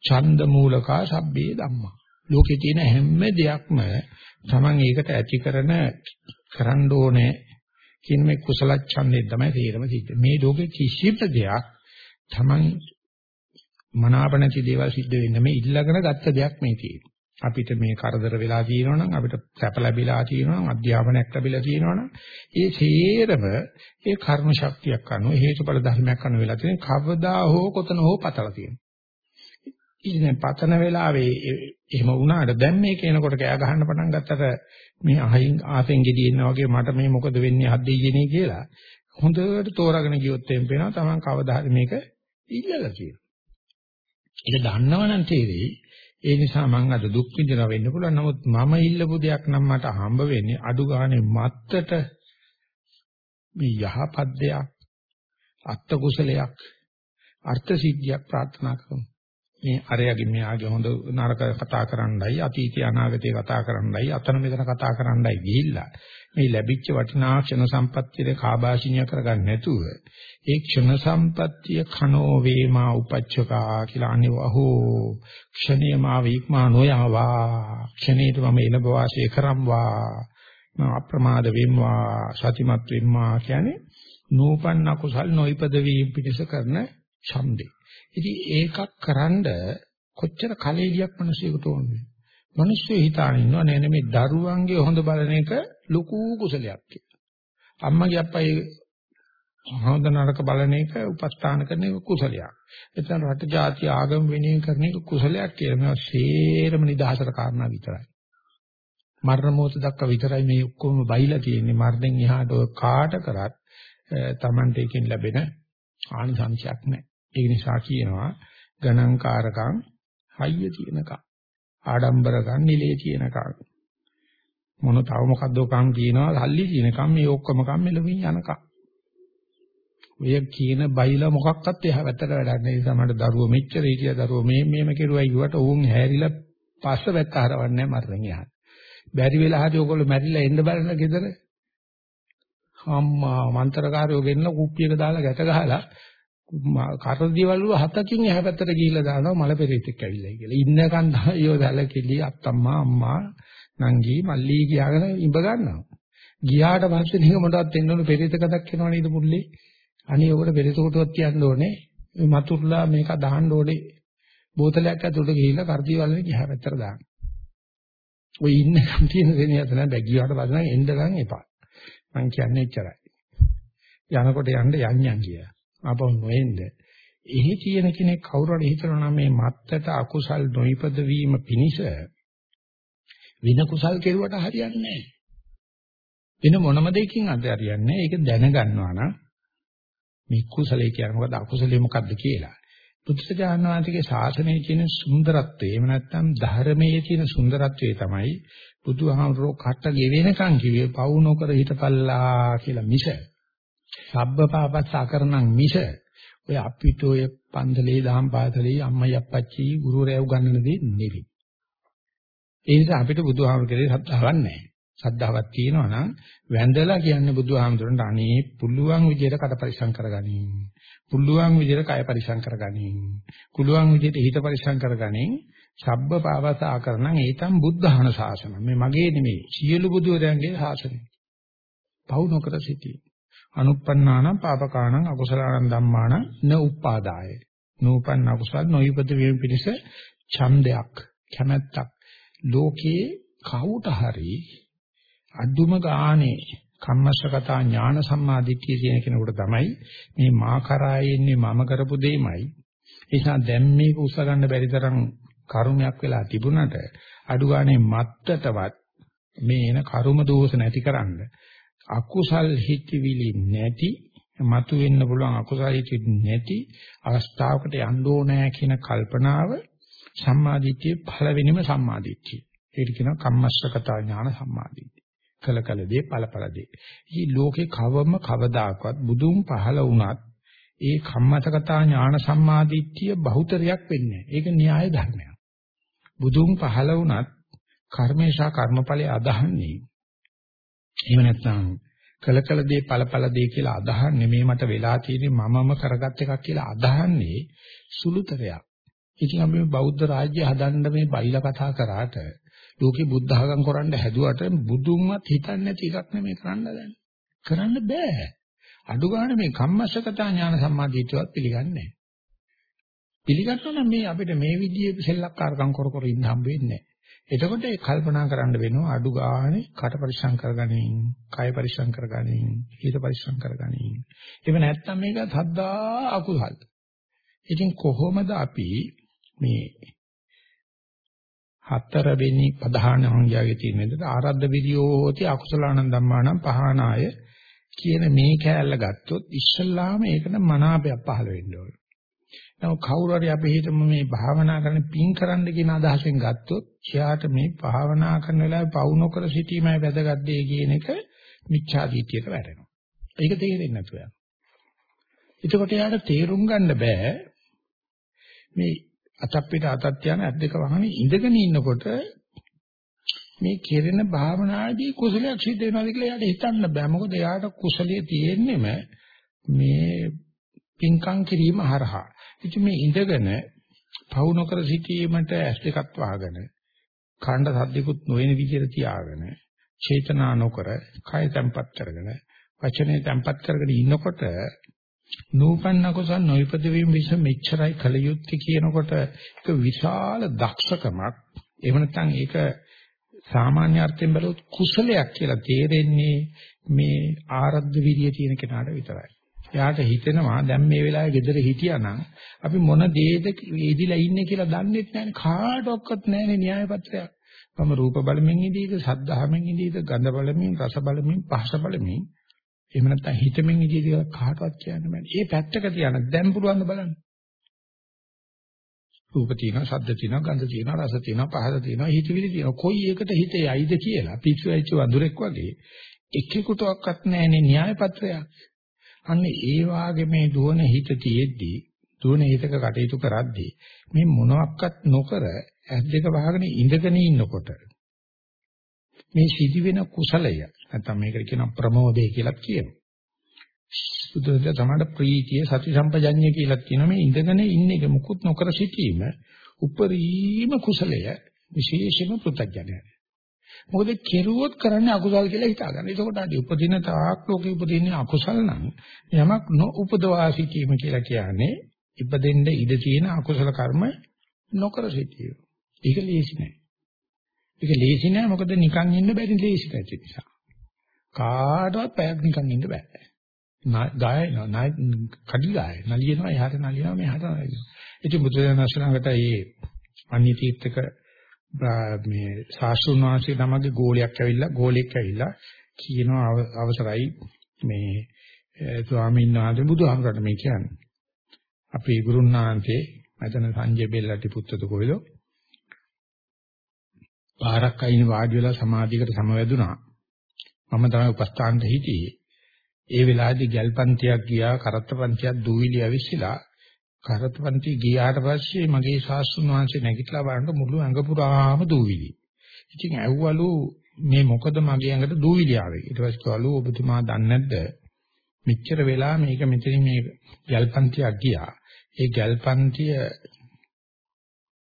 ඡන්ද මූලකා සබ්බේ ධම්මා. ලෝකේ තියෙන හැම දෙයක්ම Taman ඒකට ඇති කරන කරන්න ඕනේ කියන මේ කුසල ඡන්දේ තමයි තේරම සිද්ධ. මේ ලෝකේ කිසිම දෙයක් Taman මනාප නැති දේවල් සිද්ධ වෙන්නේ මේ ඉල්ලගෙන ගත්ත දෙයක් මේ තියෙන්නේ. අපිට මේ කරදර වෙලා තියෙනවනම් අපිට සැප ලැබිලා තියෙනවනම් අධ්‍යාපනයක් ලැබිලා තියෙනවනම් ඒ සේරම ඒ කර්ම ශක්තියක් අනුව හේතුඵල ධර්මයක් අනුව වෙලා තියෙන කවදා හෝ කොතන හෝ පතලා තියෙනවා. ඉතින් පතන වෙලාවේ එහෙම වුණාට දැන් මේ කියනකොට කෑ ගහන්න පටන් ගත්තට මේ අහින් ආසෙන් ගෙඩියෙන්න වගේ මට මේ මොකද වෙන්නේ හද්දෙයිනේ කියලා හොඳට තෝරාගෙන ගියොත් එම් පේනවා Taman කවදා හරි මේක ඉල්ලලා කියනවා. ඒක දන්නවනම් තේරෙයි. ඒ නිසා මම අද දුක් විඳිනවා වෙන්න පුළුවන්. නමුත් මම ඉල්ලපු දෙයක් නම් මට හම්බ වෙන්නේ අඩු ගානේ මත්තට මේ යහපත් දෙයක් අත්ත කුසලයක් අර්ථ සිද්ධියක් ප්‍රාර්ථනා කරමු. මේ අරයගේ මෙයාගේ හොඳ නරක කතා කරන්නයි අතීතය අනාගතය කතා කරන්නයි අතන මෙතන කතා කරන්නයි ගිහිල්ලා මේ ලැබිච්ච වටිනා ක්ෂණ සම්පත්තියේ කාබාෂිනිය කරගන්න නැතුව ඒ ක්ෂණ සම්පත්තිය කනෝ වේමා උපච්චකා කියලා අනිවහෝ ක්ෂණේමා වීක්මා නොයවා ක්ෂණේට මම එළඹ වාසය කරම්වා මම අප්‍රමාද වෙම්වා සතිමත් වෙම්වා කියන්නේ නූපන්න කුසල් නොයිපද වීම පිණිස කරන ඡන්දේ. ඉතින් ඒකක් කරන්ඩ කොච්චර කලෙලියක් මිනිසෙකුට ඕනේ. මිනිස්සු හිතාන ඉන්නවා නෑ නේ මේ දරුවන්ගේ හොඳ බලන එක ලොකු කුසලයක් කියලා. අම්මගේ අප්පයි හොඳ නරක බලන එක උපස්ථාන කරන එක කුසලයක්. එතන රට ජාති ආගම වෙනුවෙන් කරන එක කුසලයක් කියලා. මේවා සේරම නිදහසට කාරණා විතරයි. මරණ මොහොත දක්වා විතරයි මේ ඔක්කොම බයිලා තියෙන්නේ. මරණයෙන් එහාට ඔය කාට කරත් Tamante එකෙන් ලැබෙන ආනිසංශයක් නැහැ. ඒ නිසා කියනවා ගණන්කාරකම් හයිය තියෙනකම් ආඩම්බරකම් නිලේ තියෙනකම් මොන තව මොකද්ද කම් කියනවා සල්ලි තියෙනකම් මේ ඔක්කොම කම් මෙලොවින් යනකම් ඔය කියන බයිලා මොකක්වත් එහා වැත්තට වැඩක් නැහැ. ඒ සමහර දරුවෝ මෙච්චර හිටියා දරුවෝ මේ මේම කෙරුවයි කිව්වට උන් හැරිලා පස්ස වැත්ත හරවන්නේ මරණය යහන. බැරි වෙලා හරි ඔයගොල්ලෝ මැරිලා එන්න බලන ගෙදර. අම්මා මන්තරකාරයෝ ගෙන්න කුප්පියක දාලා ගැට ගහලා කරදිවල් වල හතකින් එහා පැත්තට ගිහිල්ලා දානවා මල පෙරේතෙක් ඇවිල්ලා කියලා. ඉන්නකන් තමයි යෝ දැලකෙලි අත්තම්මා අම්මා නංගි මල්ලි කියාගෙන ඉඹ ගන්නවා. ගියාට පස්සේ නික මොකටවත් එන්න ඕන පෙරේත කඩක් වෙනවා නේද මුල්ලේ? අනේ ඔකට පෙරේත කොටුවක් තියන්න ඕනේ. මේ මතුරුලා මේක දාන්න ඕනේ. බෝතලයක් ඇතුළට ගිහිල්ලා කරදිවල් වල ගියා පැත්තට දාන්න. ඔය ඉන්න තියෙන දෙනිය අතන බැග් ගියාට පස්සේ නම් එන්න ගන්න එපා. මං කියන්නේ එච්චරයි. යනකොට යන්න යන්යන් කියලා. ආපහු නොඑන්න. එහි තියෙන කෙනෙක් කවුරු හරි හිතනවා නම් මේ මත්තට අකුසල් නොයිපද වීම පිණිස වින කුසල් කෙරුවට හරියන්නේ නැහැ. වෙන මොනම දෙයකින් අද හරියන්නේ නැහැ. ඒක දැනගන්නවා නම් මේ කුසලයේ කියන්නේ මොකද්ද අකුසලයේ මොකද්ද කියලා. බුදුසජාණන් වහන්සේගේ ශාසනයේ තියෙන සුන්දරත්වය එහෙම නැත්නම් ධර්මයේ තියෙන සුන්දරත්වය තමයි බුදුහාමුදුරෝ කට ගෙවෙනකන් කිව්වේ පවු නොකර හිටපල්ලා කියලා මිස. සබ්බ පාපස්ස අකරණං මිස. ඔය අපිට ඔය පන්දලේ දහම් පාසලේ අම්මයි අප්පච්චි ගුරුවරයා උගන්වන දේ නෙවෙයි. ඒ නිසා අපිට බුදුහාමුදුරේ ශ්‍රද්ධාවක් නැහැ. ශ්‍රද්ධාවක් තියෙනවා නම් වැඳලා කියන්නේ බුදුහාමුදුරන්ට අනේ පුළුවන් විදියට කට පරිසම් කරගනින්. පුළුවන් විදියට කය පරිසම් කරගනින්. පුළුවන් විදියට හිත පරිසම් කරගනින්. සබ්බ පාවස ආකරණං ඒතම් බුද්ධහන ශාසන. මේ මගේ නෙමෙයි. සියලු බුදුරයන්ගේ ශාසනය. පවු නොකර සිටී. අනුප්පන්නානම් පාපකාණං අකුසලාණං ධම්මාණං න උපාදාය. නූපන්න අකුසල් නොයිපද වීම පිණිස ඡන්දයක් කැමැත්තක් ලෝකේ කවුට හරි අදුම ගානේ කම්මස්සගතා ඥාන සම්මාදිට්ඨිය කියන කෙනෙකුට තමයි මේ මා කරා එන්නේ මම කරපු දෙයමයි ඒ නිසා දැන් මේක උස්ස ගන්න බැරි තරම් කර්මයක් වෙලා තිබුණට අඩු ගානේ මත්තටවත් මේ එන කර්ම දෝෂ නැතිකරන්න අකුසල් හිතවිලි නැති මතු වෙන්න පුළුවන් අකුසල් හිතවිලි නැති අවස්ථාවකට යන්න ඕනෑ කියන කල්පනාව සම්මාදිට්ඨියේ පළවෙනිම සම්මාදිට්ඨිය. ඒක කියනවා කම්මස්සකතා ඥාන සම්මාදිට්ඨිය. කල කල දේ ඵල ඵල දේ. මේ ලෝකේ කවම කවදාකවත් බුදුන් පහළ වුණත් ඒ කම්මතකතා ඥාන සම්මාදිට්ඨිය බහුතරයක් වෙන්නේ නැහැ. ඒක න්‍යාය ධර්මයක්. බුදුන් පහළ වුණත් කර්මේශා කර්මඵලයේ අදහන්නේ එහෙම නැත්නම් කල කල දේ ඵල ඵල දේ කියලා අදහන්නේ මේ මට වෙලා තියෙන්නේ මමම කරගත් එකක් කියලා අදහන්නේ සුළුතරයක්. ඉතින් අපි මේ බෞද්ධ රාජ්‍ය හදන්න මේ බයිලා කතා කරාට ලෝකේ බුද්ධ ආගම් කරන්න හැදුවට බුදුන්වත් හිතන්නේ නැති එකක් නෙමෙයි කරන්න දැන්. කරන්න බෑ. අඩු ගන්න මේ කම්මස්සකතා ඥාන සම්මාදිටියවත් පිළිගන්නේ නැහැ. පිළිගන්නවා නම් මේ අපිට මේ විදිහේ සෙල්ලක්කාරකම් කර කර ඉන්න හම්බ වෙන්නේ නැහැ. එතකොට ඒ කල්පනා කරන්න වෙනවා අඩු ගානේ කට පරිස්සම් කරගනින්, කය පරිස්සම් කරගනින්, හිත පරිස්සම් කරගනින්. එහෙම නැත්නම් මේක සද්දා අකුසල්. ඉතින් කොහොමද අපි මේ හතරවෙනි ප්‍රධාන අංගයගේ තියෙන විදිහට ආරද්ධ විදියෝති අකුසලානං ධම්මානං පහනාය කියන මේ කෑල්ල ගත්තොත් ඉස්සල්ලාම ඒකට මනාපයක් පහළ වෙන්න ඕන. නමුත් කවුරු හරි අපි හිතමු මේ භාවනා කරන පින් කරන්න කියන අදහසෙන් ගත්තොත් එයාට මේ භාවනා කරන වෙලාවේ පවු නොකර සිටීමයි වැදගත් දෙය කියන එක මිච්ඡා දිටියට වැටෙනවා. ඒක තේරෙන්නේ නැතුව යනවා. එතකොට එයාට තේරුම් ගන්න බෑ මේ අතක් පිට අතක් යන ඇස් දෙක වහනේ ඉඳගෙන ඉන්නකොට මේ කෙරෙන භාවනාදී කුසලයක් සිද්ධ වෙනවාද කියලා එයාට හිතන්න බෑ. මොකද එයාට කුසලයේ තියෙන්නේම මේ පින්කම් කිරීම හරහා. ඉතින් මේ ඉඳගෙන පවු නොකර සිටීමට ඇස් දෙකක් වහගෙන කාණ්ඩ සද්දිකුත් නොවන විදිහට තියාගෙන චේතනා නොකර කය තැම්පත් කරගෙන වචනේ තැම්පත් කරගෙන ඉන්නකොට නූපන්න කුසල් නොයිපද වීම විස මෙච්චරයි කල යුත්තේ කියනකොට ඒක විශාල දක්ෂකමක් එහෙම නැත්නම් ඒක සාමාන්‍ය අර්ථයෙන් බැලුවොත් කුසලයක් කියලා තේරෙන්නේ මේ ආරද්ධ විරිය තියෙන කෙනාට විතරයි. එයාට හිතෙනවා දැන් මේ වෙලාවේ gedara හිටියානම් අපි මොන දේද ඉදිලා ඉන්නේ කියලා දන්නේ නැහැ කාටවත් නැහැනේ න්‍යාය පත්‍රයක්. මම රූප බලමින් ඉඳීද, සද්ධාහමින් ඉඳීද, ගන්ධ බලමින්, රස බලමින්, පහස බලමින් එහෙම නැත්නම් හිතමින් ඉඳී කාටවත් කියන්න බෑ. මේ පැත්තක තියන දැන් පුළුවන් බලන්න. රූප තියෙනවා, ශබ්ද තියෙනවා, ගන්ධ තියෙනවා, රස තියෙනවා, පහස තියෙනවා, හිතවිලි තියෙනවා. කොයි එකට හිතේ යයිද කියලා පිස්සු ඇවිත් වඳුරෙක් වගේ එකෙකුටවත් නැහැනේ න්‍යාය පත්‍රයක්. අන්න ඒ වාගේ මේ දුවන හිත තියෙද්දි දුවන හිතක කටයුතු කරද්දී මේ මොනවත් නොකර ඇස් දෙක වහගෙන ඉඳගෙන ඉන්නකොට මේ සිදුවෙන කුසලය නැත්නම් මේකට කියන ප්‍රමෝදය කියලා කියනවා. සුදුද තමයි ප්‍රීතිය සති සම්පජඤ්ඤය කියලා කියනවා මේ ඉඳගෙන ඉන්න එක මුකුත් නොකර සිටීම උපරිම කුසලය විශේෂම පෘථග්ජනය. මොකද කෙරුවොත් කරන්නේ අකුසල් කියලා හිතා ගන්න. ඒකකොට අඩි උපදින තාක් ලෝකේ උපදින්නේ අකුසල් නම් යමක් නොඋපදවා සිටීම කියලා කියන්නේ ඉපදෙන්න ඉඩ තියෙන අකුසල කර්ම නොකර සිටීම. ඒක ලේසි නෑ. ඒක ලේසි නෑ මොකද නිකන් ඉන්න බැරි ලේසි නැති නිසා. කාටවත් පැයක් නිකන් ඉන්න බෑ. ගාය නයි කඩි ගාය නලියනවා එහාට නලියනවා මෙහාට නලියනවා. ඉතින් බුදුදහමසලඟට මේ අන්‍ය තීර්ථක මේ ශාස්ත්‍රුන් වහන්සේ තමගේ ගෝලයක් ඇවිල්ලා ගෝලෙක් ඇවිල්ලා කියනවා අවසරයි මේ ස්වාමීන් වහන්සේ බුදුහාමරට මේ කියන්නේ. අපේ ගුරුන් වහන්සේ මෙතන සංජය බෙල්ලටි පුත්තද කොයිද පාරක් අයින් වාඩි වෙලා සමාධියකට සමවැදුනා. මම තමයි උපස්ථානට හිටියේ. ඒ වෙලාවේදී ගල්පන්තියක් ගියා කරත්තපන්තියක් දූවිලි ඇවිස්සලා කරත්තපන්ති ගියාට පස්සේ මගේ ශාස්ත්‍රුන් වහන්සේ නැගිටලා බලනකොට මුළු ඇඟ පුරාම දූවිලි. ඉතින් ඇව්වලු මේ මොකද මගේ ඇඟට දූවිලි ආවේ. ඊට පස්සේ කවලු ඔබතුමා දන්නේ නැද්ද? මෙච්චර වෙලා මේක මෙතනින් මේ ගල්පන්තියක් ගියා. ඒ ගල්පන්තිය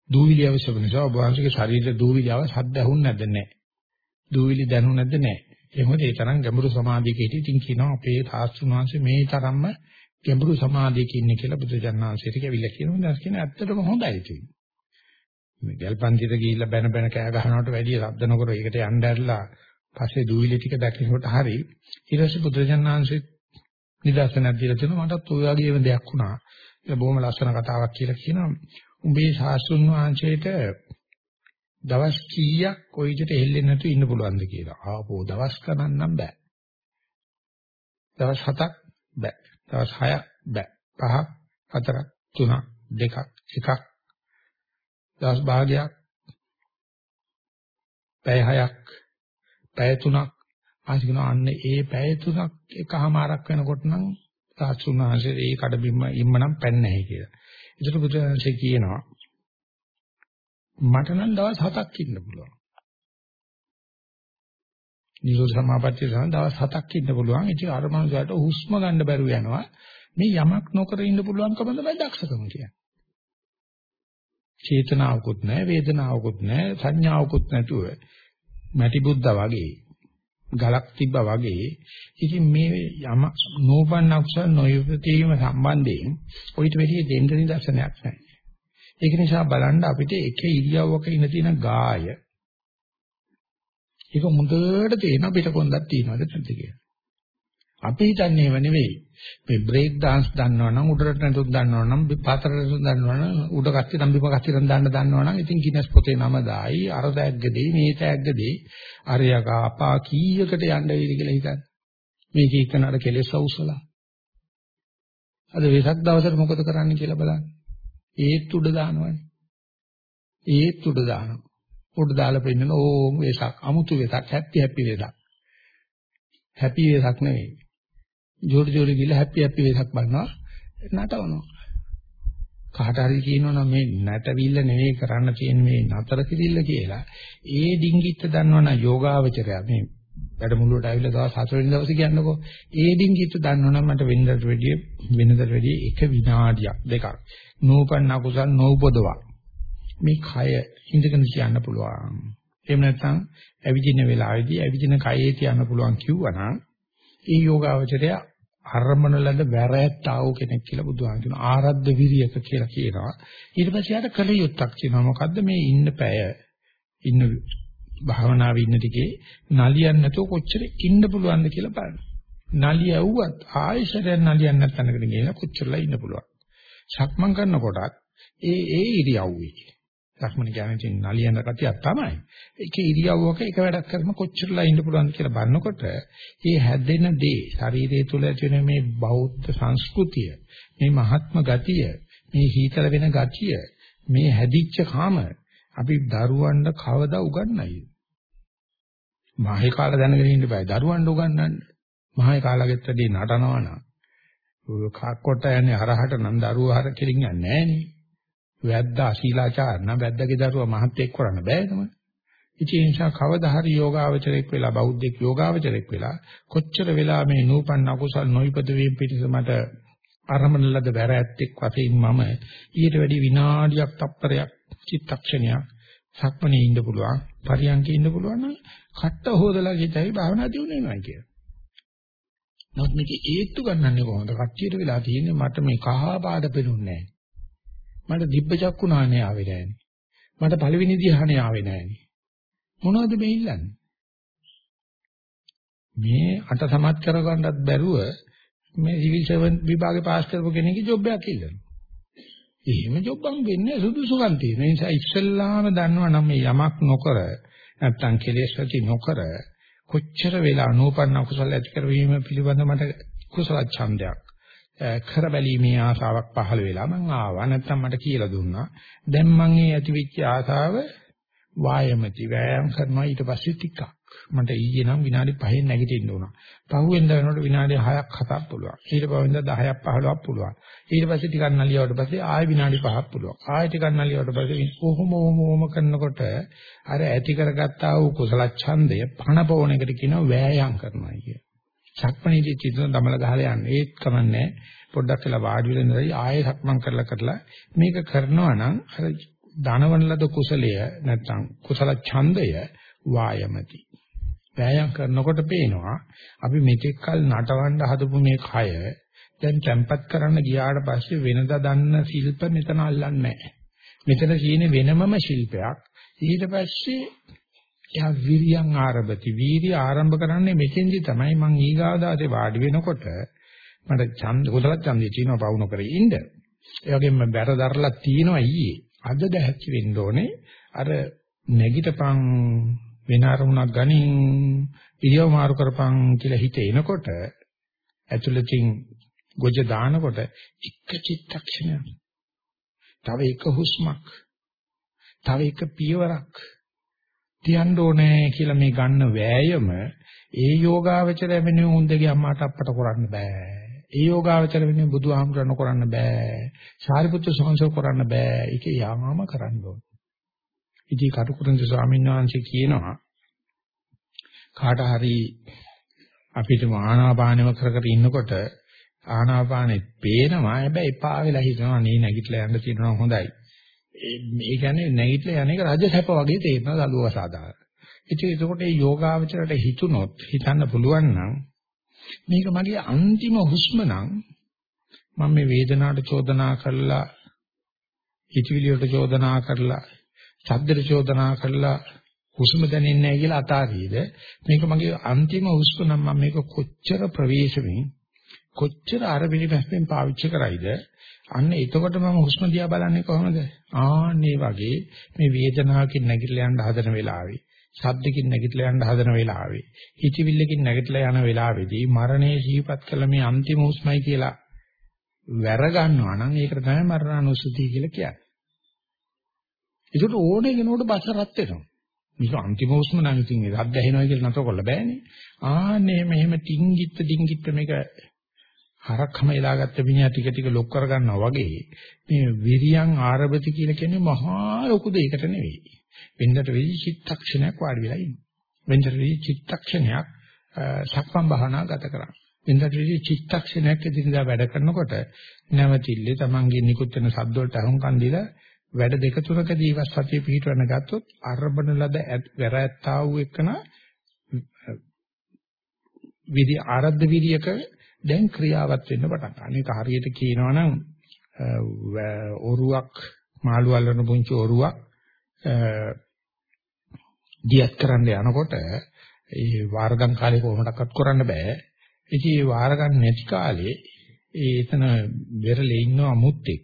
දූවිලි අවශ්‍ය නිසා ඔබ වහන්සේගේ ශරීරයේ දූවිලි ආව සද්ද ඇහුන්නේ නැද්ද නැහැ. දූවිලි දැනුනේ නැද්ද නැහැ. ඒ මොකද ඒ තරම් ගැඹුරු සමාධියක හිටිය ඉතින් කියනවා අපේ ශාස්ත්‍රඥ වහන්සේ මේ තරම්ම ගැඹුරු සමාධියක ඉන්නේ කියලා බුදුජානනාංශයට කියලා කියනවා. දැන් කියන ඇත්තටම හොඳයි ඉතින්. මේ ගල්පන්තිට ගිහිල්ලා බැන බැන කෑ ගහනවට වැඩිය ශබ්ද නොකර ඒකට යන්න ඇරලා පස්සේ දූවිලි ටික දැක්කේකොට හරි ඊට පස්සේ බුදුජානනාංශෙත් නිදර්ශනයක් දීලා තියෙනවා මටත් ඔය වගේම දෙයක් වුණා. ඒක බොහොම ලස්සන කතාවක් කියලා කියනවා. උඹේ ශාස්ත්‍රුන් වහන්සේට දවස් කීයක් ওই විදිහට හෙල්ලෙන්නේ නැතුව ඉන්න පුළුවන්ද කියලා. ආපෝ දවස් ගණන් නම් බෑ. දවස් 7ක් බෑ. දවස් 6ක් බෑ. 5ක් 4ක් 3ක් 2ක් 1ක් දවස් භාගයක් පැය 6ක් පැය 3ක් ආසිකන අන්න ඒ පැය 3ක් එකමාරක් වෙනකොට නම් සාසුනාංශේ ඒ කඩබිම්ම ඉම්මනම් පැන්නේ නැහැ කියලා. ඒකට බුදුරජාණන්සේ කියනවා මට නම් දවස් 7ක් ඉන්න පුළුවන්. නිරෝධ සමාපත්තිය සඳහා දවස් 7ක් ඉන්න පුළුවන්. ඉතින් අර මනුස්සයාට හුස්ම ගන්න බැරුව යනවා. මේ යමක් නොකර ඉන්න පුළුවන්කම තමයි දක්ෂකම කියන්නේ. චේතනාවකුත් නැහැ, වේදනාවකුත් නැහැ, සංඥාවකුත් නැතුව මැටි බුද්ධා වගේ ගලක් තිබ්බා වගේ ඉතින් මේ යම නෝපන්න අකුසල නොයුපතීම සම්බන්ධයෙන් ඔయిత වෙලිය දෙන්න නිදර්ශනයක් නැහැ. ඒක නිසා බලන්න අපිට එක ඉරියව්වක ඉන්න තියෙන ගාය ඒක මුදවට තේන පිටකොන්දක් තියනවාද නැද්ද කියලා. අපි හිතන්නේ ඒව නෙවෙයි. මේ බ්‍රේක් dance දන්නවනම් උඩරට නැතුත් දන්නවනම් පාතරට දන්නවනම් උඩ කස්ටි නම් බිම කස්ටි නම් දාන්න දන්නවනම් ඉතින් ගිනස් පොතේ නම දායි අර තෑග්ගදී මේ තෑග්ගදී අරයක අපා කීයකට යන්න වෙයිද කියලා හිතන්න. මේක ඉක්කනට කෙලෙස් අවුසලා. අද වෙසක් දවසට මොකද කරන්න කියලා බලන්න. ඒත් උඩ දානවනේ. ඒත් උඩ දානවා. උඩ දාලා පෙන්නන ඕම් වෙසක් අමුතු වෙසක් හැපි හැපි වෙසක්. හැපි වෙසක් නෙවෙයි. ජෝඩි ජෝඩි ගිහලා හැපි හැපි වෙසක් බලනවා නටවනවා. කාට හරි කියනවනම් මේ නැටවිල්ල නෙවෙයි කරන්න තියෙන මේ නතර කිරිල්ල කියලා. ඒ ඩිංගිත්ත දන්නවනම් යෝගාවචරය මේ වැඩමුළුවට ආවිල්ලා දවස් 4 වෙනි දවසේ කියන්නකෝ. ඒ ඩිංගිත්ත දන්නවනම් මට වෙනදට වැඩිය වෙනදට වැඩිය එක විනාඩියක් දෙකක්. නූපන්න කුසල් නූපදවා. මේ කය ඉඳගෙන කියන්න පුළුවන්. එහෙම නැත්නම් ඇවිදින වෙලාවේදී ඇවිදින කයේ තියන්න පුළුවන් කිව්වනම් ඒ යෝගාවචරය අරමන ලද වැරැත්තා වූ කෙනෙක් කියලා බුදුහාම කියනවා ආරද්ධ විරියක කියලා කියනවා. ඊට පස්සේ යාට කල යුත්තක් කියනවා මොකද්ද මේ ඉන්න පැය? ඉන්න භාවනාවේ ඉන්න ටිකේ නලියන්න නැතුව කොච්චර ඉන්න පුළුවන්ද කියලා බලන්න. නලියවුවත් ආයෙසරෙන් නලියන්න නැත්නම්කට ගිහලා කොච්චරලා ඉන්න පුළුවන්. සක්මන් කරනකොටත් ඒ ඒ ඉරියව්වේ සක්මන් කියන්නේ තින් නලියන කතියක් තමයි. ඒකේ ඉරියව්වක එක වැඩක් කරන කොච්චරලා ඉන්න පුළුවන්ද කියලා බලනකොට මේ හැදෙන දේ ශරීරය තුළ ඇති වෙන මේ බෞද්ධ සංස්කෘතිය, මේ මහත්ම ගතිය, මේ හීතල වෙන ගතිය, මේ හැදිච්ච කාම අපි දරුවන්ට කවදා උගන්වන්නේ? මහේ කාලා දැනගෙන ඉන්න බෑ. දරුවන්ට උගන්වන්න. මහේ කාලාගෙත් වැඩි නටනවා නම් ඔය කක්කොට යන්නේ හරහට නම් දරුවෝ හර කෙලින් යන්නේ නෑනේ. වැද්ද අශීලාචාර නම් වැද්දගේ දරුවා මහත්යෙක් කරන්න බෑ නම. ඉතින් ඒ නිසා කවදා හරි යෝගාවචරයක් වෙලා බෞද්ධෙක් යෝගාවචරයක් වෙලා කොච්චර වෙලා මේ නූපන්න අකුසල් නොයිපද වීම පිටස මට අරමුණ ලද වැර ඇත්තෙක් වශයෙන් මම ඊට වැඩි විනාඩියක් තප්පරයක් චිත්තක්ෂණයක් සක්මණේ ඉන්න පුළුවන් පරියන්කේ ඉන්න පුළුවන් නම් කට්ට හොදලා ගිතයි භාවනා දියුණු වෙනවා කියන. නමුත් මේක ඒත්තු ගන්නන්නේ කොහොමද? කට්ටියට වෙලා තියෙන්නේ මට මේ කහ පාට පෙනුන්නේ නැහැ. මට දිබ්බ චක්කුණානේ ආවේ නෑනේ. මට පළවෙනි ධ්‍යානෙ ආවේ නෑනේ. මොනවද මේ ඉල්ලන්නේ? මේ අට සමත් කරගන්නත් බැරුව මේ සිවිල් සර්වන්ට් විභාගේ පාස් කරපු කෙනෙක්ගේ ජොබ් එකක් ඉල්ලනවා. එහෙම ජොබ් එකක් වෙන්නේ සුදුසුකම් තියෙන නිසා ඉස්සෙල්ලාම දන්නවා නම් මේ යමක් නොකර නැත්තම් කෙලෙස් ඇති නොකර කොච්චර වෙලා නූපන්න කුසල ඇති කරවීම පිළිබඳ මට කුසල ඡන්දයක් කර බැලීමේ ආසාවක් පහළ වෙලා මං ආවා නැත්තම් මට කියලා දුන්නා දැන් මං ඒ ඇතිවිච්ච ආසාව වායමති වෑයම් කරනවා ඊට පස්සේ ටිකක් මට ඊයේ නම් විනාඩි 5න් නැගිටින්න උනා. පහුවෙන්ද වෙනකොට විනාඩි 6ක් 7ක් පුළුවන්. ඊට පස්වෙන්ද 10ක් 15ක් පුළුවන්. ඊට පස්සේ ටිකක් නලියවට පස්සේ ආයෙ විනාඩි 5ක් පුළුවන්. ආයෙ ටිකක් නලියවට පස්සේ කොහොම ඔහොම කරනකොට අර ඇති කරගත්තා වූ කුසල ඡන්දය පණ පොවන එකට කියනවා වෑයම් කරනවා කිය. සක්මණේදී චිතන දමල ගහලා යන්නේ ඒත් කමන්නේ පොඩ්ඩක් වෙලා වාඩි වෙලා ඉඳලා ආයෙ සක්මන් කරලා කරලා මේක කරනවා නම් අර ධනවන ලද කුසලය නැත්නම් කුසල ඡන්දය වායමති. වෑයම් කරනකොට පේනවා අපි මෙතෙක් කල නටවන්න හදපු මේ කය දැන් තැම්පත් කරන්න ගියාට පස්සේ වෙනදා දන්න ශිල්ප මෙතන අල්ලන්නේ නැහැ. මෙතන තියෙන වෙනමම ශිල්පයක්. ඊට පස්සේ එයා විරියන් ආරම්භති. වීර්ය ආරම්භ කරන්නේ මෙතෙන්දි තමයි මං ඊගාදාසේ වාඩි වෙනකොට මට ඡන්ද කුසල ඡන්දේ තියෙනවා පවු නොකර ඉන්න. ඒ වගේම බැර දරලා තියෙනවා ඊයේ. අද දැහැච්ච වෙන්න ඕනේ. අර නැගිටපන් වෙන අරමුණක් ගනින් ඉරියව් මාරු කරපන් කියලා හිත එනකොට ඇතුළතින් ගොජ දානකොට එක චිත්තක්ෂණයක් තව එක හුස්මක් තව එක පියවරක් තියන්න ඕනේ කියලා මේ ගන්න වෑයම ඒ යෝගාවචර වෙනුවෙන් උන්දගේ අම්මාට අප්පට කරන්න බෑ. ඒ යෝගාවචර වෙනුවෙන් බුදුහාමුදුරන කරන්න බෑ. සාරිපුත්‍ර සංසෝ කරන්න බෑ. ඒක යාමම කරන්න ඕනේ. ඉතින් කටුකුරුන්ද ස්වාමීන් වහන්සේ කියනවා කාට හරි අපිට ආනාපානෙම කර කර ඉන්නකොට ආනාපානෙ පේනවා. හැබැයි එපා වෙලා හිතනවා නේ නැගිටලා යන්න තියෙනවා හොඳයි. ඒ කියන්නේ නැගිටලා යන එක රජ සැප වගේ තේරෙනවා දලුව සාදාන. ඉතින් ඒකකොට මේ යෝගාවචරයට හිතුනොත් හිතන්න පුළුවන් නම් මේක මගේ අන්තිම හුස්ම නම් මම මේ වේදනාවට චෝදනා කරලා හිතවිලි වලට චෝදනා කරලා ශබ්දට චෝදනා කරලා හුස්ම දැනෙන්නේ නැහැ කියලා අතාරියද මේක මගේ අන්තිම හුස්ම නම් මම මේක කොච්චර ප්‍රවේශමෙන් කොච්චර අර පිළිපැස්පෙන් පාවිච්චි කරයිද අන්න එතකොට මම හුස්ම දිහා බලන්නේ කොහොමද ආන්නේ වගේ මේ වේදනාවකින් නැගිටලා යන්න හදන වෙලාවේ ශබ්දකින් නැගිටලා යන්න හදන වෙලාවේ හිතවිල්ලකින් නැගිටලා යන වෙලාවේදී මරණය සිහිපත් කළ මේ අන්තිම හුස්මයි කියලා වැර ගන්නවා නම් ඒකට තමයි මරණානුස්සතිය කියලා කියන්නේ ඒකට ඕනේ කෙනෙකුට බස රත් වෙනවා. මේක අන්තිම උස්ම නම් ඉතින් ඒ රත් ඇහෙනවා කියලා නතර කරලා බෑනේ. ආන්නේ මෙහෙම ටින්ගිත්ත ටින්ගිත්ත මේක හරක්කම එලාගත්ත මිනිහා ටික ටික ලොක් කර ගන්නවා වගේ මේ විරියන් ආරභති කියලා කියන්නේ මහා ලොකු දෙයකට නෙවෙයි. වෙනදට වෙයි චිත්තක්ෂණයක් වාඩි වෙලා ඉන්න. වෙනදට වෙයි චිත්තක්ෂණයක් සක්මන් භාවනා ගත කරා. වෙනදට වෙයි චිත්තක්ෂණයක් ඉදිරියට වැඩ කරනකොට නැවතිල්ලේ Tamange නිකුත් වෙන සද්ද වලට අහුම්කන් දීලා වැඩ දෙක තුනකදී ඉවත් සතිය පිහිටවන්න ගත්තොත් අරබන ලද වැරැත්තා වූ එකන විදි ආරද්ධ විරියක දැන් ක්‍රියාවත් වෙන්න පටන් ගන්නවා. මේක හරියට කියනවා නම් ඔරුවක් මාළු අල්ලන පුංචි ඔරුවක් දියත් කරන්න යනකොට ඒ වාරගම් කාලේ කොහොමඩක්වත් කරන්න බෑ. ඉතින් ඒ වාරගම් නැති කාලේ ඒ එතන වෙරළේ ඉන්නවා මුත්තෙක්.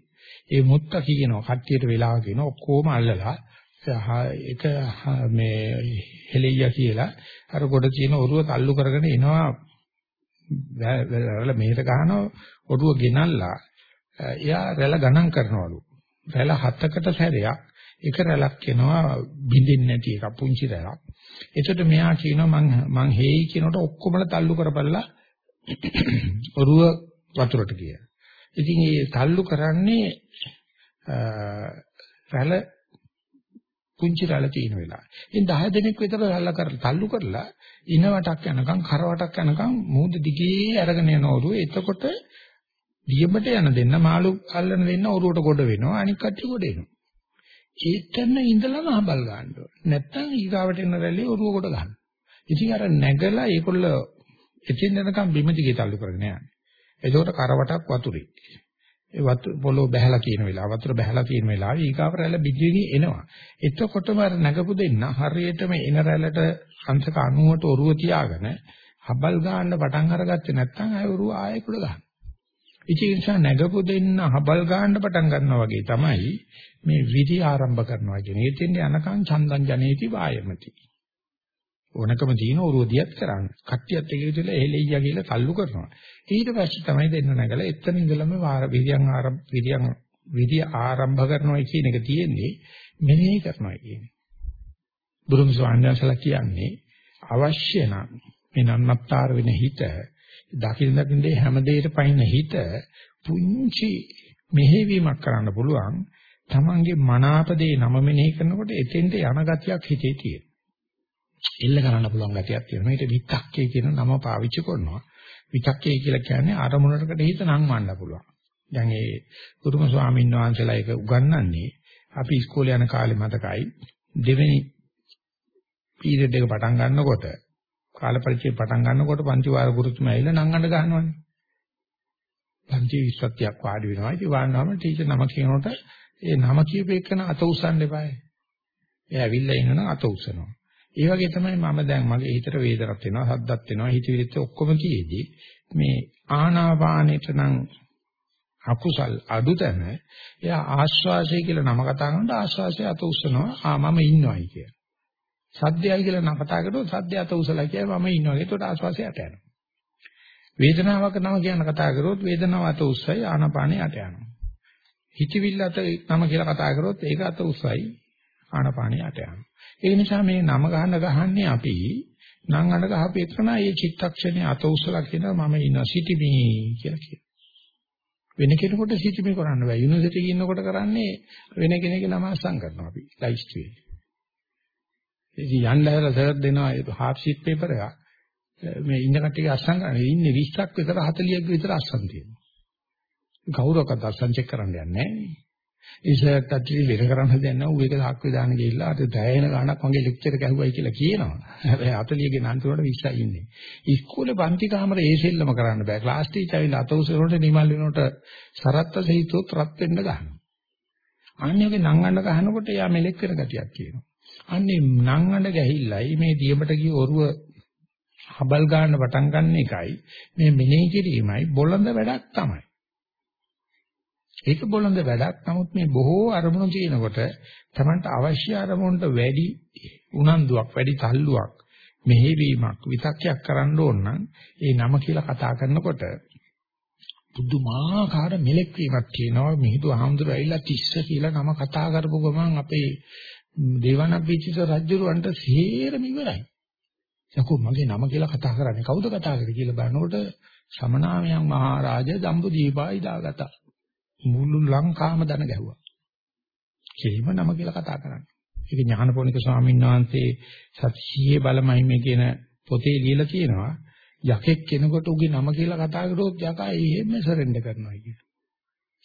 ඒ මුත්ත කියනවා කට්ටියට වෙලාව කියනවා ඔක්කොම අල්ලලා ඒක මේ හෙලිය කියලා අර ගොඩ තියෙන ඔරුව තල්ලු කරගෙන එනවා රැළ මෙහෙට ගහනවා ඔරුව ගෙනල්ලා එයා රැළ ගණන් කරනවලු. රැළ හතකට සැරයක් එක රැළක් එනවා බින්දින් නැති එක පුංචි රැළක්. එතකොට මෙයා කියනවා මං මං හේයි කියනකොට ඔක්කොමල තල්ලු කරපළා ඔරුව වතුරට කියලා. ඉතින් ඒ තල්ලු කරන්නේ රැළ පුංචි රැළ තියෙන වෙලාව. ඉතින් 10 දෙනෙක් විතර රැළ කරලා තල්ලු කරලා ඉනවටක් යනකම් කරවටක් යනකම් මූද දිගේ අරගෙන යන ඔරුව. එතකොට දියබට යන දෙන්න මාළු අල්ලන දෙන්න ඔරුවට ගොඩ වෙනවා. අනික කට්ටිය ගොඩ එනවා. ඒතන ඉඳලම හබල් ගන්න ඕනේ. නැත්තම් ඊගාවට එන රැළේ ඔරුව ගොඩ ගන්න. ඉතින් අර නැගලා ඒකොල්ල එතින් යනකම් බිම දිගේ තල්ලු කරගෙන යන්නේ. එතකොට කරවටක් වතුරේ. ඒ වතුර පොළොව බහැලා තියෙන වෙලාව වතුර බහැලා තියෙන වෙලාවේ ඊගාව රැළ බිජ්ජිනී එනවා. එතකොටම අර නැගපු දෙන්න හරියටම එන රැළට අංශක 90ට ඔරුව තියාගෙන හබල් ගන්න පටන් අරගත්තේ නැත්නම් ආය ඔරුව ආයෙ කුඩ ගන්න. ඉතින් ඒ නිසා නැගපු දෙන්න හබල් ගන්න පටන් ගන්නවා වගේ තමයි මේ විදි ආරම්භ කරනවා කියන්නේ. ඒ දෙන්නේ අනකන් චන්දං ජනේති වායමති. ඕනකම තියෙන ඔරුව දියත් කරන්න. කට්ටියත් එක විදිහට එහෙලෙයියා කියලා තල්ලු කරනවා. ඊට පස්සේ තමයි දෙන්න නැගලා එතන ඉඳලම වාර විරියන් ආරම්භ විරියන් විරිය ආරම්භ කරනවා කියන එක තියෙන්නේ මෙනෙහි කරනවා කියන්නේ. බුදුන් ස්වාමීන්වහන්සේලා කියන්නේ අවශ්‍ය නම් මේ නන්නත්තර වෙන හිත දකින්න දකින්නේ හැම දෙයකට පයින්න හිත පුංචි මෙහෙවීමක් කරන්න පුළුවන් තමන්ගේ මනාපදේ නම මෙනෙහි කරනකොට එතෙන්ට යන ගතියක් හිතේ තියෙනවා. එල්ල කරන්න පුළුවන් ගතියක් තියෙනවා. මේකට විතක්කේ කියන නම පාවිච්චි කරනවා. විතක්කේ කියලා කියන්නේ අරමුණකට හිත නංවන්න පුළුවන්. දැන් ඒ ගුරුම ස්වාමීන් වහන්සේලා ඒක උගන්වන්නේ අපි ඉස්කෝලේ යන කාලේ මතකයි දෙවෙනි පීරියඩ් එක පටන් ගන්නකොට කාල පරිචය පටන් ගන්නකොට පන්ති වාර ගුරුතුමා ඇවිල්ලා නංගන්න ගහනවානේ. පන්ති විශ්වත්‍යක් වාඩි වෙනවා. ඉතින් වාඩිවම ටීචර් නම කියනකොට ඒ නම කියපේකන අත උස්සන්න එපායි. එයා ඇවිල්ලා ඉන්නනම් අත උස්සනවා. ඒ වගේ තමයි මම දැන් මගේ හිතට වේදනක් වෙනවා, හද්දක් වෙනවා, හිතවිලිත් ඔක්කොම තියේදී මේ ආනාපානෙට නම් අකුසල් අඩුතන එයා ආශ්වාසය කියලා නම කතා කරනකොට ආශ්වාසය අත උස්සනවා ආ මම ඉන්නවයි කිය. සද්දයයි කියලා නම කතා කරනකොට සද්දය අත උසලා කියයි මම ඉන්නවා. ඒකට ආශ්වාසය යට යනවා. වේදනාවක් නම කියන කතා කරොත් වේදනාව අත උස්සයි ආනාපානෙ යට යනවා. හිතවිල්ල අත නම කියලා කතා කරොත් ඒක අත උස්සයි ආනාපානෙ යට යනවා. ඒ නිසා මේ නම ගහන ගහන්නේ අපි නම් අඬ ගහපු එකන ඒ චිත්තක්ෂණේ අත උස්සලා කියනවා මම ඉන්න සිටිමි කියලා කියනවා. වෙන කෙනෙකුට සිටිමි කරන්න බෑ. යුනිවර්සිටි ඉන්නකොට කරන්නේ වෙන කෙනෙක්ගේ නම අස්සම් කරනවා අපි ලයිස්ට්ුවේ. ඉතින් යන්න හැරලා සර් දෙනවා හාෆ් ෂීට් පේපර් එකක්. මේ ඉන්න කට්ටිය අස්සම් කරන්නේ ඉන්නේ 20ක් විතර 40ක් විතර අස්සම් තියෙනවා. කවුරක්වත් අස්සම් චෙක් කරන්න යන්නේ නැහැ නේ. ඉස්සරහට ඇතුලේ වෙන කරන්න දෙයක් නැහැ. ඌ ඒක සාක්කුවේ දාන ගිහිල්ලා අර දැයෙන ගානක් වගේ ලෙක්චර් එක ඇහුවයි කියලා කියනවා. හැබැයි 40 ගේ නන්තුරට 20යි ඉන්නේ. ඉස්කෝලේ පන්ති කාමරේ ඒ සෙල්ලම කරන්න බෑ. ක්ලාස් ටීචර් ඇවිල්ලා අත උසරනට නිමල් වෙනකොට සරත්ත සහිතවත් රත් වෙන්න ගන්නවා. අන්නේගේ නංගන්න ගහනකොට එයා මෙලෙක් වෙන ගතියක් කියනවා. අන්නේ නංගන්න ගැහිල්ලයි මේ දියබට ගිය ඔරුව හබල් ගන්න පටන් ගන්න එකයි මේ මෙනෙහි කිරීමයි බොළඳ වැඩක් තමයි. ඒක බොළඳ වැඩක්. නමුත් මේ බොහෝ අරමුණු තියෙනකොට Tamanට අවශ්‍ය අරමුණට වැඩි උනන්දුවක්, වැඩි තල්ලුවක්, මෙහෙවීමක්, විතක්යක් කරන්න ඕන නම් ඒ නම කියලා කතා කරනකොට බුදුමාකාර මෙලෙක් වීමක් කියනවා. මිහිඳු ආහඳුර ඇවිල්ලා තිස්ස කියලා නම කතා කරපු ගමන් අපේ දේවනපිච්චිත රජුරවන්ට සේරම ඉවරයි. යකෝ මගේ නම කියලා කතා කරන්නේ කවුද කතා කරේ කියලා බලනකොට සමනාමයන් මහරජා දම්බුදීපා ඉදාගතා. මුළු ලංකාවම දන ගැහුවා. කෙලිම නම කියලා කතා කරන්නේ. ඒක ඥානපෝනික ස්වාමීන් වහන්සේ සත්‍යයේ බලමහිමේ කියන පොතේ ලියලා තියෙනවා. යකෙක් කෙනෙකුට උගේ නම කියලා කතා කරොත් යකා එහෙම සරෙන්ඩ කරනවා කියන.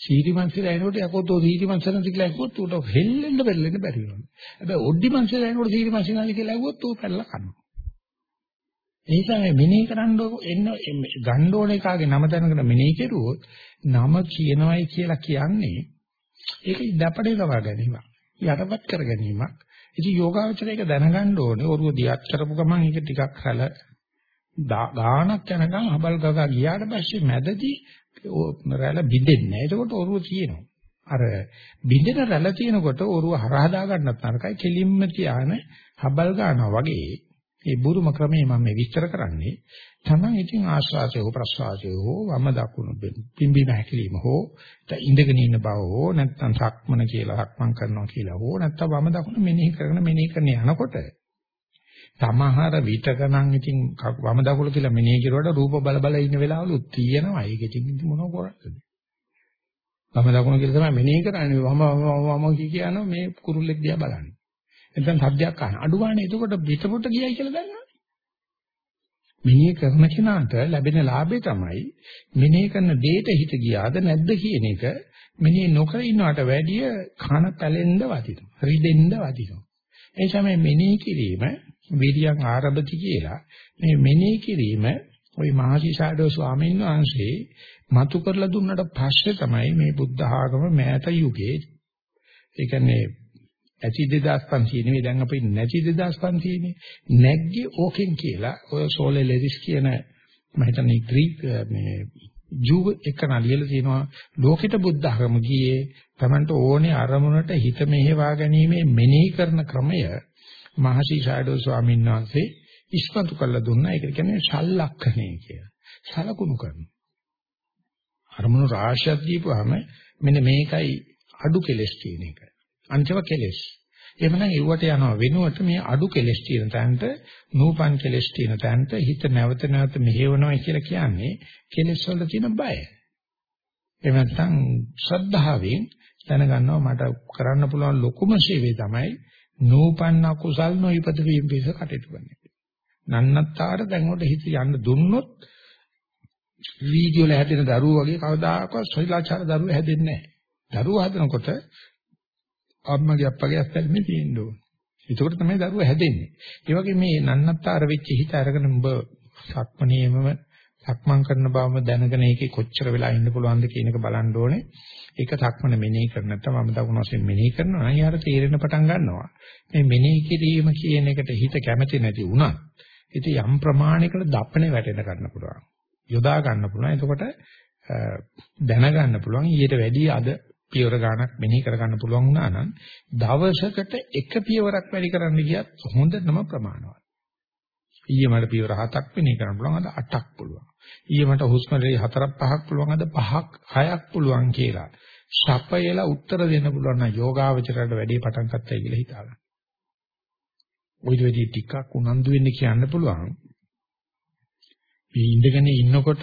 සීරිමන්සලා එනකොට යකෝ තෝ සීරිමන්සලන්ද කියලා ඇහුවොත් උට හෙල්ලෙන්න බැරිලෙන්න බැරි වෙනවා. හැබැයි ඔඩ්ඩිමන්සලා එනකොට සීරිමන්සලානි කියලා ඇහුවොත් ඌ පැනලා කනවා. ඒ නිසා මේ මෙනෙහි කරන්න එන්න ගන්න ඕන එකාගේ නම දැනගෙන මෙනෙහි කෙරුවොත් නම කියනවයි කියලා කියන්නේ ඒක ඉඩපඩේ ලබා ගැනීමක්. යටපත් කර ගැනීමක්. ඉතින් යෝගාවචරය ඒක දැනගන්න ඕනේ. ඔරුව දියත් කරපු ගමන් ඒක ටිකක් හැල ගානක් යනකම් හබල් ගගා ගියාට පස්සේ මැදදී රැළ බිඳෙන්නේ නැහැ. එතකොට ඔරුව තියෙනවා. අර බිඳෙන රැළ තියෙනකොට ඔරුව හරහා දා ගන්නත් නරකයි. කෙලින්ම තියාන හබල් ගන්නවා වගේ මේ බුරුම ක්‍රමයේ මම මේ විස්තර කරන්නේ තමයි ඉතින් ආශ්වාසය හෝ ප්‍රශ්වාසය හෝ වම දකුණු පිම්බීම හැකිලිම හෝ ඉඳගෙන ඉන්න බව හෝ නැත්නම් සක්මන කියලා සක්මන් කරනවා කියලා හෝ නැත්නම් වම දකුණු මෙනෙහි කරන මෙනෙහි කරන යනකොට සමහර විතක නම් ඉතින් වම දකුණු කියලා මෙනෙහි කරුවට රූප බල බල ඉන්න වෙලාවලුත් තියෙනවා ඒක ඉතින් මොනව කරන්නද වම දකුණු කියලා තමයි මෙනෙහි කරන්නේ වම වම වම කියනවා මේ කුරුල්ලෙක් දිහා බලන්නේ නැත්නම් සද්දයක් අහන. අඩු ගන්න එතකොට පිටපොට ගියයි කියලා දන්නවනේ. මෙනෙහි කරන කෙනාට ලැබෙන ලාභය තමයි මෙනෙහි කරන දෙයට හිත ගියාද නැද්ද කියන එක මෙනෙහි නොකර ඉන්නවට වැඩිය කන පැලෙන්න වදිනවා. රිදෙන්න වදිනවා. ඒ තමයි මෙනෙහි කිරීම විරියන් ආරම්භති කියලා. මේ මෙනෙහි කිරීම ওই මහසිසාරදෝ ස්වාමීන් වහන්සේ මතු කරලා දුන්නට පස්සේ තමයි මේ බුද්ධ ආගම මෑත යුගයේ ඒ කියන්නේ ඇති 2500 නෙවෙයි. දැන් අපි නැති 2500 නේ. නැග්ගේ ඕකෙන් කියලා ඔය සෝලේ ලෙරිස් කියන මම හිතන්නේ ග්‍රීක මේ ජූව එක නලියලා තියෙනවා. ලෝකෙට බුද්ධ ධර්ම ගියේ Tamanට ඕනේ අරමුණට හිත මෙහෙවා ගැනීමේ මෙනෙහි කරන ක්‍රමය මහසි ෂාඩෝ ස්වාමීන් වහන්සේ ඉස්මතු කළා දුන්නා. ඒක කියන්නේ ශල්ලක්ඛණය කියලා. සලකුණු කරන. අරමුණු රාශියක් දීපුවාම මෙන්න මේකයි අඩු කෙලස් කියන එක. අන්තිම කෙලෙස්. එහෙමනම් ඒවට යනවා වෙනුවට මේ අඩු කෙලස් තියෙන තැනට නූපන් කෙලස් තියෙන තැනට හිත නැවත නැවත මෙහෙවනවා කියලා කියන්නේ කෙලස් වල තියෙන බය. එහෙම නැත්නම් ශ්‍රද්ධාවෙන් දැනගන්නවා මට කරන්න පුළුවන් ලොකුම ශීවේ තමයි නූපන්න කුසල් නොයිපද වීම පිස කටයුතු කරන එක. නන්නත්තර දැන් උඩ හිත යන්න දුන්නොත් වීඩියෝ වල හැදෙන දරුවෝ වගේ කවදාකවත් ශෛලාචාර දරුවෝ හැදෙන්නේ නැහැ. දරුවෝ හදනකොට අම්මගේ අප්පගේ අස්තල්මේ තියෙන්න ඕන. ඒකෝට තමයි දරුවෝ හැදෙන්නේ. ඒ වගේ මේ නන්නත්තර වෙච්ච හිත අරගෙන උඹ සක්මණේමම සක්මන් කරන බවම දැනගෙන ඒකේ කොච්චර වෙලා ඉන්න පුළුවන්ද කියන එක බලන්න ඕනේ. ඒක සක්මන මෙනෙහි කර නැත්නම් මම දකුණු වශයෙන් මෙනෙහි කරනවා නම් යාර තේරෙන පටන් ගන්නවා. මේ මෙනෙහි කිරීම කියන එකට හිත කැමති නැති වුණත් ඉතින් යම් ප්‍රමාණයකට දප්පනේ වැටෙන්න ගන්න පුළුවන්. යොදා ගන්න පුළුවන්. එතකොට දැනගන්න පුළුවන් ඊට වැඩිය අද පියවර ගාණක් මෙනෙහි කරගන්න පුළුවන් වුණා නම් දවසකට එක පියවරක් වැඩි කරන්න ගියත් හොඳටම ප්‍රමාණවත්. ඊයේ මට පියවර හතක් මෙනෙහි කරන්න පුළුවන් අද අටක් පුළුවන්. ඊයේ මට හුස්ම රැලි හතරක් පහක් පුළුවන් අද පහක් හයක් පුළුවන් කියලා. සපයලා උත්තර දෙන්න පුළුවන් නම් යෝගාවචරයට වැඩි පටන් ගන්නයි කියලා හිතාගන්න. ওই දෙවිදි ටිකක් උනන්දු වෙන්න කියන්න පුළුවන්. මේ ඉඳගෙන ඉන්නකොට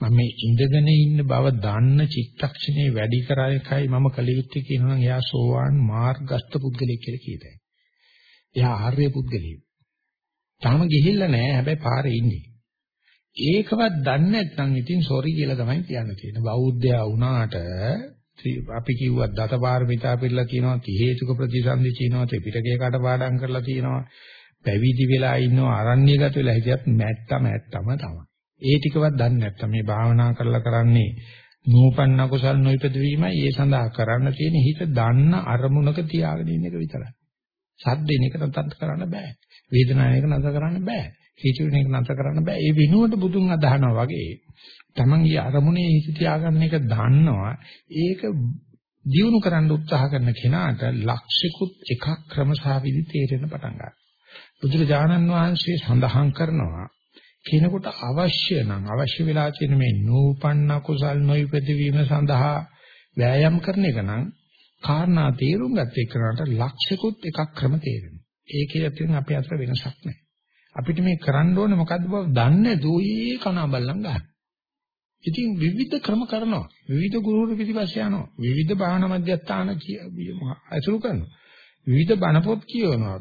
මම මේ ඉඳගෙන ඉන්න බව දන්න චිත්තක්ෂණේ වැඩි කරා එකයි මම කලියුත්තේ කියනවා නම් එයා සෝවාන් මාර්ගස්ත පුද්ගලෙක් කියලා කියතයි. එයා ආර්ය පුද්ගලෙක්. තාම ගිහිල්ලා නැහැ හැබැයි පාරේ ඉන්නේ. ඒකවත් දන්නේ නැත්නම් ඉතින් සෝරි කියලා තමයි කියන්න තියෙන්නේ. බෞද්ධයා වුණාට අපි කිව්වා දතපාරමිතා පිළිලා කියනවා ති හේතුක ප්‍රතිසන්දි කියනවා ත්‍රිපිටකේ කටපාඩම් කරලා තියෙනවා පැවිදි වෙලා ඉන්නවා අරණ්‍යගත වෙලා හිටියත් මැට්ටම මැට්ටම තමයි. ඒ ටිකවත් දන්නේ නැත්නම් මේ භාවනා කරලා කරන්නේ නූපන්න කුසල් නොයිපද වීමයි ඒ සඳහා කරන්න තියෙන හිත දන්න අරමුණක තියාගෙන ඉන්න එක විතරයි. සද්දෙන එක නතත් කරන්න බෑ. වේදනාවක නතර කරන්න බෑ. හිතුවෙන එක නතර කරන්න බෑ. ඒ වෙනුවට බුදුන් අදහනවා වගේ තමන්ගේ අරමුණේ හිත තියාගන්න එක දන්නවා. ඒක දියුණු කරන්න උත්සාහ කරන කෙනාට ලක්ෂිකුත් එකක් ක්‍රමසාවිදි තේරෙන පටන් ගන්නවා. බුදුරජාණන් වහන්සේ සඳහන් කරනවා කෙනෙකුට අවශ්‍ය නම් අවශ්‍ය වෙලා තියෙන මේ නූපන්න කුසල් නොයිපද වීම සඳහා වෑයම් කරන එක නම් කාරණා තේරුම් ගත්ත එකනට ලක්ෂිකුත් එකක් ක්‍රම තේරෙනවා. ඒකේ අතරින් අපි අතර වෙනසක් නැහැ. අපිට මේ කරන්න ඕනේ මොකද්ද බව දන්නේ දුයි කන බල්ලන් ගන්න. ඉතින් විවිධ ක්‍රම කරනවා. විවිධ ගුරුවරු පිටිපස්සේ යනවා. විවිධ භාවනා මධ්‍යස්ථාන අසුරු කරනවා. විවිධ බණ පොත් කියවනවා.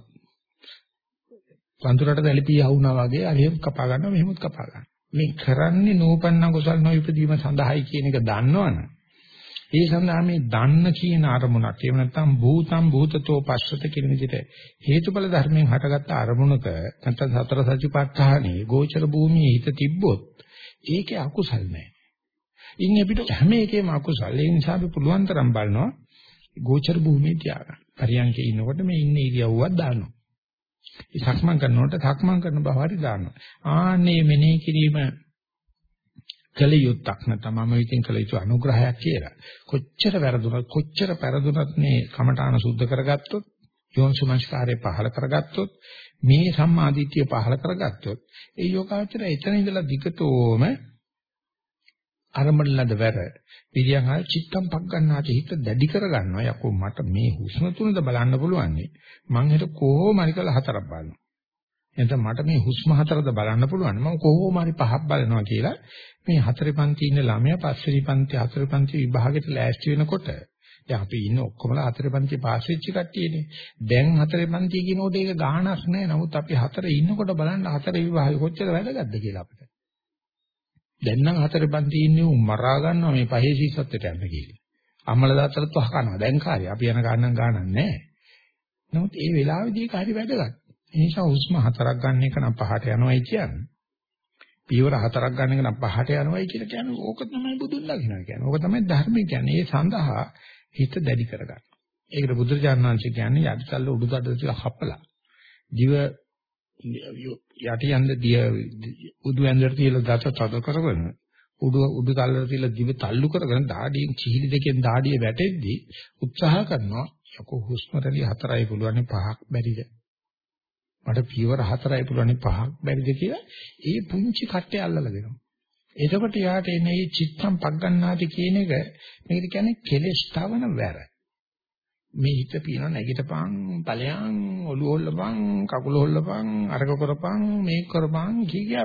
වඳුරට දැලිපිය වුණා වගේ අරිහෙම කපා ගන්නවා මෙහෙමත් කපා ගන්නවා. මේ කරන්නේ නූපන්න කුසල් නොඉපදීම සඳහායි කියන එක දන්නවනේ ඒ සඳහා මේ දන්න කියන අරමුණක් එහෙම නැත්නම් භූතම් භූතතෝ පස්සත කියන විදිහට හේතුඵල ධර්මයෙන් හටගත්ත අරමුණක නැත්නම් සතර සතිපට්ඨානේ ගෝචර භූමියේ හිත තිබ්බොත් ඒකේ අකුසල් නැහැ. ඉන්නේ අපිට හැම එකේම අකුසල්. ඒ නිසා අපි පුළුවන් තරම් බලනවා ගෝචර භූමියේ තියාගන්න. පරියන්කේ ඉන්නකොට මේ ඉන්නේ ඉරියව්වක් දානවා. ඒ සක්මන් කරනකොට සක්මන් කරන බව හරි දානවා. ආන්නේ මෙනෙහි කිරීම කළ යුත්තක් නැත්නම් මම විසින් කළ යුතු අනුග්‍රහයක් කියලා. කොච්චර වැරදුනත් කොච්චර පෙරදුනත් මේ කමඨාන සුද්ධ කරගත්තොත් යෝනිසමස්කාරය පහල කරගත්තොත් මේ සම්මාදිට්ඨිය පහල කරගත්තොත් ඒ යෝගාචරය එතන ඉඳලා දිගටම අරමුණලද වැර විද්‍යාංගල් චිත්තම් පක් ගන්නාට හිත දැඩි කර ගන්නවා යකෝ මට මේ හුස්ම තුනද බලන්න පුළුවන් මං හිත කොහොම හරි කළා හතරක් බලනවා එතන මට මේ හුස්ම හතරද බලන්න පුළුවන් මම කොහොම හරි පහක් බලනවා කියලා මේ හතරේ පන්ති ඉන්න ළමයා පස්වෙනි පන්ති හතරේ පන්ති විභාගෙට ලෑස්ති වෙනකොට දැන් අපි ඉන්න ඔක්කොමලා හතරේ පන්ති පාස් වෙච්ච කට්ටියනේ. දැන් හතරේ පන්ති කියනකොට ඒක ගාණක් නෑ. නමුත් අපි හතරේ ඉන්නකොට බලන්න හතරේ විභාගෙ කොච්චර වැදගත්ද කියලා අපිට. දැන් නම් හතරේ පන්ති ඉන්නේ උන් මරා ගන්නවා මේ පහේ සීසත්වයට යන්න කියලා අම්මල දාත්තලත් වහ කනවා දැන් කාර්යය අපි යන ගානක් ගානක් නෑ නමුත් ඒ වෙලාවේදී ඒක හරි වැදගත් ඒ නිසා හුස්ම හතරක් ගන්න එක නම් පහට යනවායි කියන්නේ. පියවර හතරක් ගන්න එක නම් පහට යනවායි කියලා කියන්නේ ඕක තමයි බුදුන් ළඟිනවා කියන්නේ. ඕක තමයි ධර්මය කියන්නේ. ඒ සඳහා හිත දැඩි කරගන්න. ඒකට බුදුරජාණන් වහන්සේ කියන්නේ යටිතල්ල උඩුතඩ තියලා හපලා. දිව යටි යන්න දිය උඩු ඇඳට තියලා දත තද කරගෙන උඩු උඩු තල්ලට තියලා දිව තල්ලු කරගෙන දාඩියෙන් චිහිලි දෙකෙන් දාඩිය වැටෙද්දී උත්සාහ කරනවා යකෝ හුස්ම රැලි හතරයි පුළුවන් පහක් බැරිද මට පියවර හතරයි පුළුවන් පහක් බැරිද කියලා ඒ පුංචි කට්ටේ අල්ලලා දෙනවා. එතකොට යාට එන මේ චිත්තම් පග්ගන්නාති කියන එක මේකට කියන්නේ කෙලෙස් තවන වැර. මේ හිත පියන නැගිටපන් ඵලයන් ඔළුව හොල්ලපන් කකුල හොල්ලපන් අරක කරපන් මේක කරපන් කිය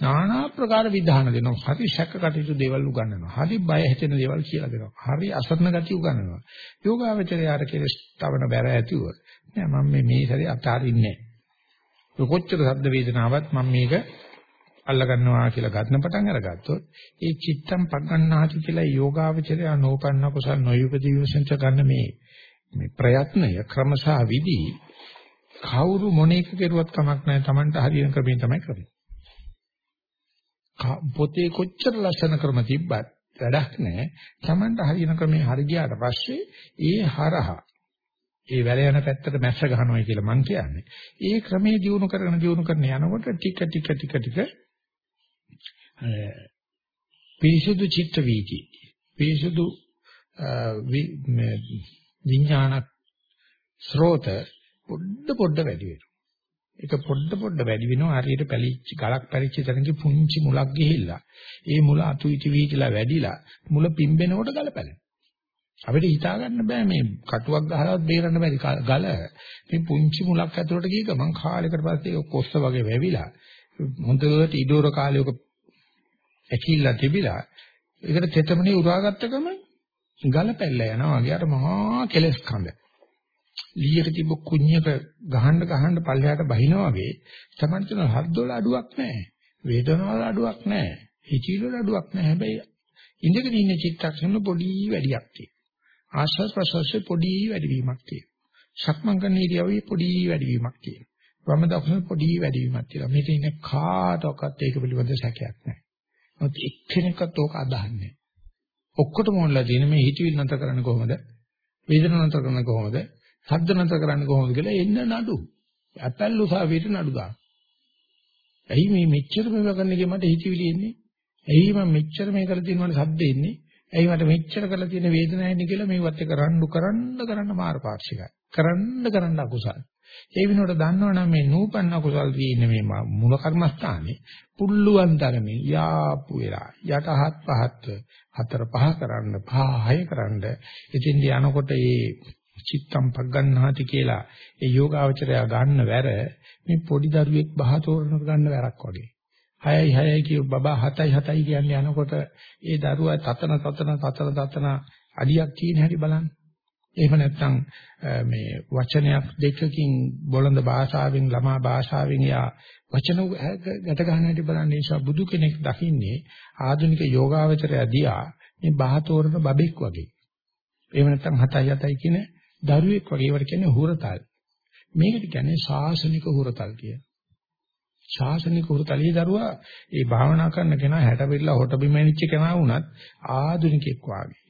নানা ප්‍රකාර විධාන දෙනවා. හරි ශක්ක කටයුතු දේවල් උගන්වනවා. හරි බය හිතෙන දේවල් කියලා දෙනවා. හරි අසරණ ගති උගන්වනවා. යෝගාවචරය අර කෙලස් තවන බැර ඇතිව. නෑ මම මේ මේ සැරේ අතාරින්නේ නෑ. කොච්චර ශබ්ද වේදනාවක් මම මේක අල්ල ගන්නවා කියලා ගන්න පටන් අරගත්තොත් ඒ චිත්තම් පග්ගන්නාති කියලා යෝගාවචරය නෝපන්න කුසල් නොයුපදී විසංච ගන්න මේ මේ ප්‍රයත්නය ක්‍රමසහ විදි කවුරු මොන එක කෙරුවත් කමක් නැහැ Tamanට හරියන ක්‍රමයෙන් තමයි කරන්නේ. පොතේ කොච්චර ලස්සන ක්‍රම තිබ්බත් වැඩක් නැහැ. Tamanට හරියන ක්‍රමයෙන් හරි ගියාට පස්සේ ඒ හරහා ඒ වැල යන පැත්තට මැස්ස ගහනවා කියලා මං කියන්නේ. ඒ ක්‍රමයේ දියුණු කරගෙන දියුණු කරන යනකොට ටික ටික ටික ටික පිරිසුදු චිත්ත වීති පිරිසුදු විඥාන ස්රෝත පොඩ පොඩ වැඩි වෙනවා. ඒක පොඩ පොඩ වැඩි වෙනවා හරියට පැලිච්ච ගලක් පැලිච්ච තැනක පුංචි මුලක් ගිහිල්ලා ඒ මුල අතු ඉති වීතිලා වැඩිලා මුල පිම්බෙනකොට ගල පැලෙනවා. අපිට හිතා ගන්න බෑ මේ කටුවක් ගහලවත් බේරන්න බැරි ගල මේ පුංචි මුලක් ඇතුලට ගිය ගමන් කාලයකට පස්සේ කොස්ස වගේ වැවිලා හොඳට ඉඩෝර කාලයක ඇකිල්ලා තිබිලා ඒකට තෙතමනේ උරාගත්ත ගමන් ගල පැල්ල යනවා වගේ අර මහා කෙලස් කඳ. ලීයට තිබ්බ කුණ්‍යක ගහන්න ගහන්න පල්ලයට බහිනා වගේ තමයි තුන හද්දවල අඩුවක් නැහැ. වේදනාවල අඩුවක් නැහැ. හිචිල වල අඩුවක් නැහැ. හැබැයි ඉඳගෙන ඉන්න චිත්තක්ෂණ පොඩි වැඩියක් තියෙනවා. ආශ්වාස ප්‍රශ්වාසයේ පොඩි වැඩිවීමක් තියෙනවා. සක්මන් කරන ඉරියව්වේ පොඩි වැඩිවීමක් තියෙනවා. වම දකුණ පොඩි වැඩිවීමක් තියෙනවා. මේක ඉන්නේ කාටවත් ඒක පිළිබඳ සැකයක් නැහැ. මොකද එක්කෙනෙක්වත් ඕක අදහන්නේ නැහැ. ඔක්කොටම ඕනලා තියෙන මේ හිතවිලි නැතර කරන්නේ කොහොමද? වේදන නැතර කරන්නේ කොහොමද? ශබ්ද නැතර කරන්නේ කොහොමද කියලා එන්න නඩු. ඇපල් උසාවියට නඩු දාන. ඇයි මේ මෙච්චර මේවා කරන්නේ මට හිතවිලි එන්නේ? ඇයි මම මෙච්චර මේ කරලා තියෙනවනේ ශබ්ද එන්නේ? ඇයි මට මෙච්චර කරලා තියෙන වේදනාව එන්නේ කියලා මේවත් එක රණ්ඩු කරන්න කරන්න මාර පාක්ෂිකයි. කරන්න කරන්න අකුසල්. ඒ විනෝඩ දන්නවනම් මේ නූපන්න කුසල් තියෙන්නේ මේ මුල කර්මස්ථානේ පුල්ලුවන් තරමේ යාපු වෙලා යටහත් පහත් හතර පහ කරන්න පහ හය කරන්න. ඉතින් යනකොට මේ චිත්තම් පග්ගන්නාති කියලා ඒ යෝගාවචරය ගන්න වැර මේ පොඩි දරුවෙක් බහ තෝරන ගන්න වැරක් වගේ. 6යි 6යි කිය බබා 7යි 7යි කියන්නේ යනකොට ඒ දරුවා තතන තතන තතන තතන අඩියක් කියන හැටි බලන්න. එහෙම නැත්නම් මේ වචනයක් දෙකකින් බොළඳ භාෂාවෙන් ළමා භාෂාවෙන් යා වචන ගැට ගන්න හැටි බලන්න නිසා බුදු කෙනෙක් දකින්නේ ආධුනික යෝගාවචරය දියා මේ බහතෝරන බබෙක් වගේ. එහෙම නැත්නම් හතයි හතයි කියන දරුවෙක් වගේ ඒවට කියන්නේ හුරතල්. මේකට කියන්නේ ශාසනික හුරතල් කිය. ශාසනික හුරතලී දරුවා ඒ භාවනා කරන කෙනා හැට පිටලා හොට බිම ඇනිච්ච කෙනා වුණත් ආධුනිකෙක් වාගේ.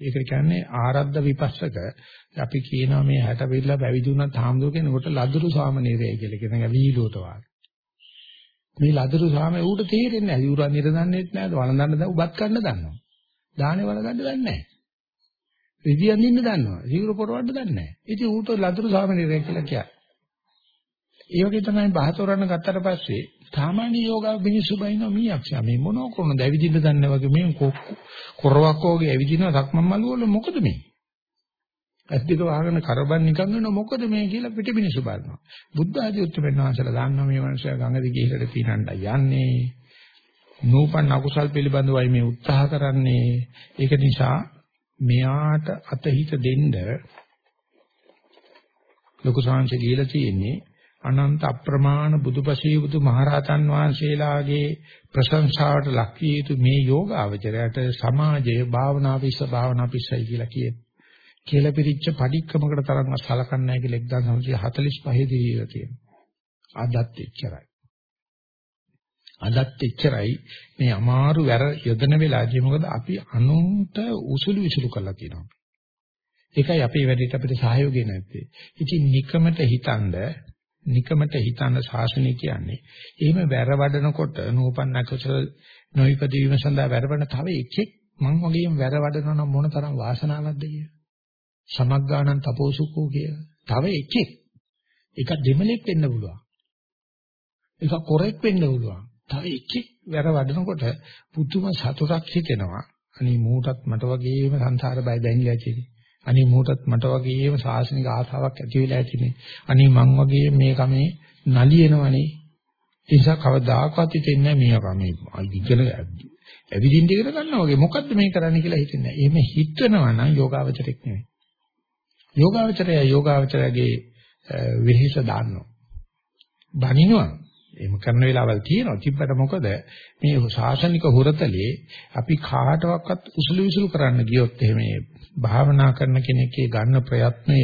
ඒකට කියන්නේ ආරද්ධ විපස්සක. අපි කියනවා මේ 60 පිළිලා පැවිදි වුණත් හාමුදුර කෙනෙකුට ලදරු සාමනීරය කියලා කියන වීලුවට වාගේ. මේ ලදරු සාමේ ඌට තේරෙන්නේ නැහැ. ඌරන් ඉර දන්නේත් නැහැ. වළඳන්න දැන් උබත් ගන්න දන්නවා. දාහනේ වළඳන්න දන්නේ නැහැ. රිදි අඳින්න දන්නවා. සිවුර පොරවන්න දන්නේ නැහැ. ඉතින් ඌට ලදරු සාමනීරය කියලා කියන්නේ. ඒ වගේ තමයි බහතොරන්න ගත්තට පස්සේ සාමාන්‍ය යෝගා මිනිස්සු බයිනවා මීයක්ෂා මේ මොනෝ කරනද ඇවිදින්න දන්නේ වගේ මේ කොරවක් වගේ ඇවිදිනවා සක්මන් මළුවල මොකද මේ? ඇද්දික වහගෙන කරබන් නිකන් වෙන මොකද මේ කියලා පිට මිනිස්සු බලනවා. බුද්ධ ආදී උත්තරෙන් වහන්සේලා දාන්නවා මේ මනුස්සයා ගඟ දිගේ ඉහළට පීනන්න යන්නේ. නූපන් අකුසල් පිළිබඳවයි මේ උත්සාහ කරන්නේ. ඒක නිසා මෙයාට අතහිත දෙන්න ලොකු සංහසේ ලියලා තියෙන්නේ අනන්ත අප්‍රමාණ බුදුපසී බුදු මහරහතන් වහන්සේලාගේ ප්‍රශංසාවට ලක් විය යුතු මේ යෝගාවචරයට සමාජයේ භාවනා විශ්ව භාවනා පිස්සයි කියලා කියනවා. කියලා පිළිච්ච padikkamakata තරම් සලකන්නේ නැහැ කියලා 1945 දී කියලා කියනවා. අදත් එච්චරයි. අදත් එච්චරයි මේ අමාරු වැර යොදන වෙලාවදී මොකද අපි අනුන්ට උසුළු විසුළු කරලා තියෙනවා. ඒකයි අපේ වැඩේට අපිට සහයෝගය නැත්තේ. ඉතින් නිකමට හිතනද නිකමට හිතන ශාසනය කියන්නේ එහෙම වැරවඩනකොට නූපන්න කුසල නොයිපදීම සඳහා වැරවන තව එකෙක් මං වගේම වැරවඩනවා නම් මොන තරම් වාසනාවක්ද කිය. සමග්ගාණන් තපෝසුකෝ කිය. තව එකෙක් ඒක දෙමලෙක් වෙන්න පුළුවන්. ඒක කොරෙක් වෙන්න පුළුවන්. තව එකෙක් වැරවඩනකොට පුදුම සතුටක් හිතෙනවා. අනේ මූටත් මට වගේම සංසාර බය දැනෙලා තියෙන්නේ. අනේ මූටත් මට වගේම සාසනික ආසාවක් ඇති වෙලා ඇතිනේ. අනේ මං වගේ මේ කමේ නලියනවනේ. ඒ නිසා කවදාකවත් හිතෙන්නේ නැහැ මේ කමේ ඉගෙන ඇවිදින්න ඉගෙන ගන්නවා වගේ මොකද්ද මේ කරන්නේ කියලා හිතෙන්නේ නැහැ. එහෙම හිතනවා නම් යෝගාවචරයක් නෙවෙයි. යෝගාවචරය යෝගාවචරයේ වෙහෙස දාන්නවා. බනිනවා. එහෙම කරන වෙලාවල් තියෙනවා. තිබ්බට මොකද මේ ශාසනික හුරතලේ අපි කාටවත් උසුළු විසුළු කරන්න ගියොත් එහෙම භාවනා කරන කෙනෙක්ගේ ගන්න ප්‍රයත්නය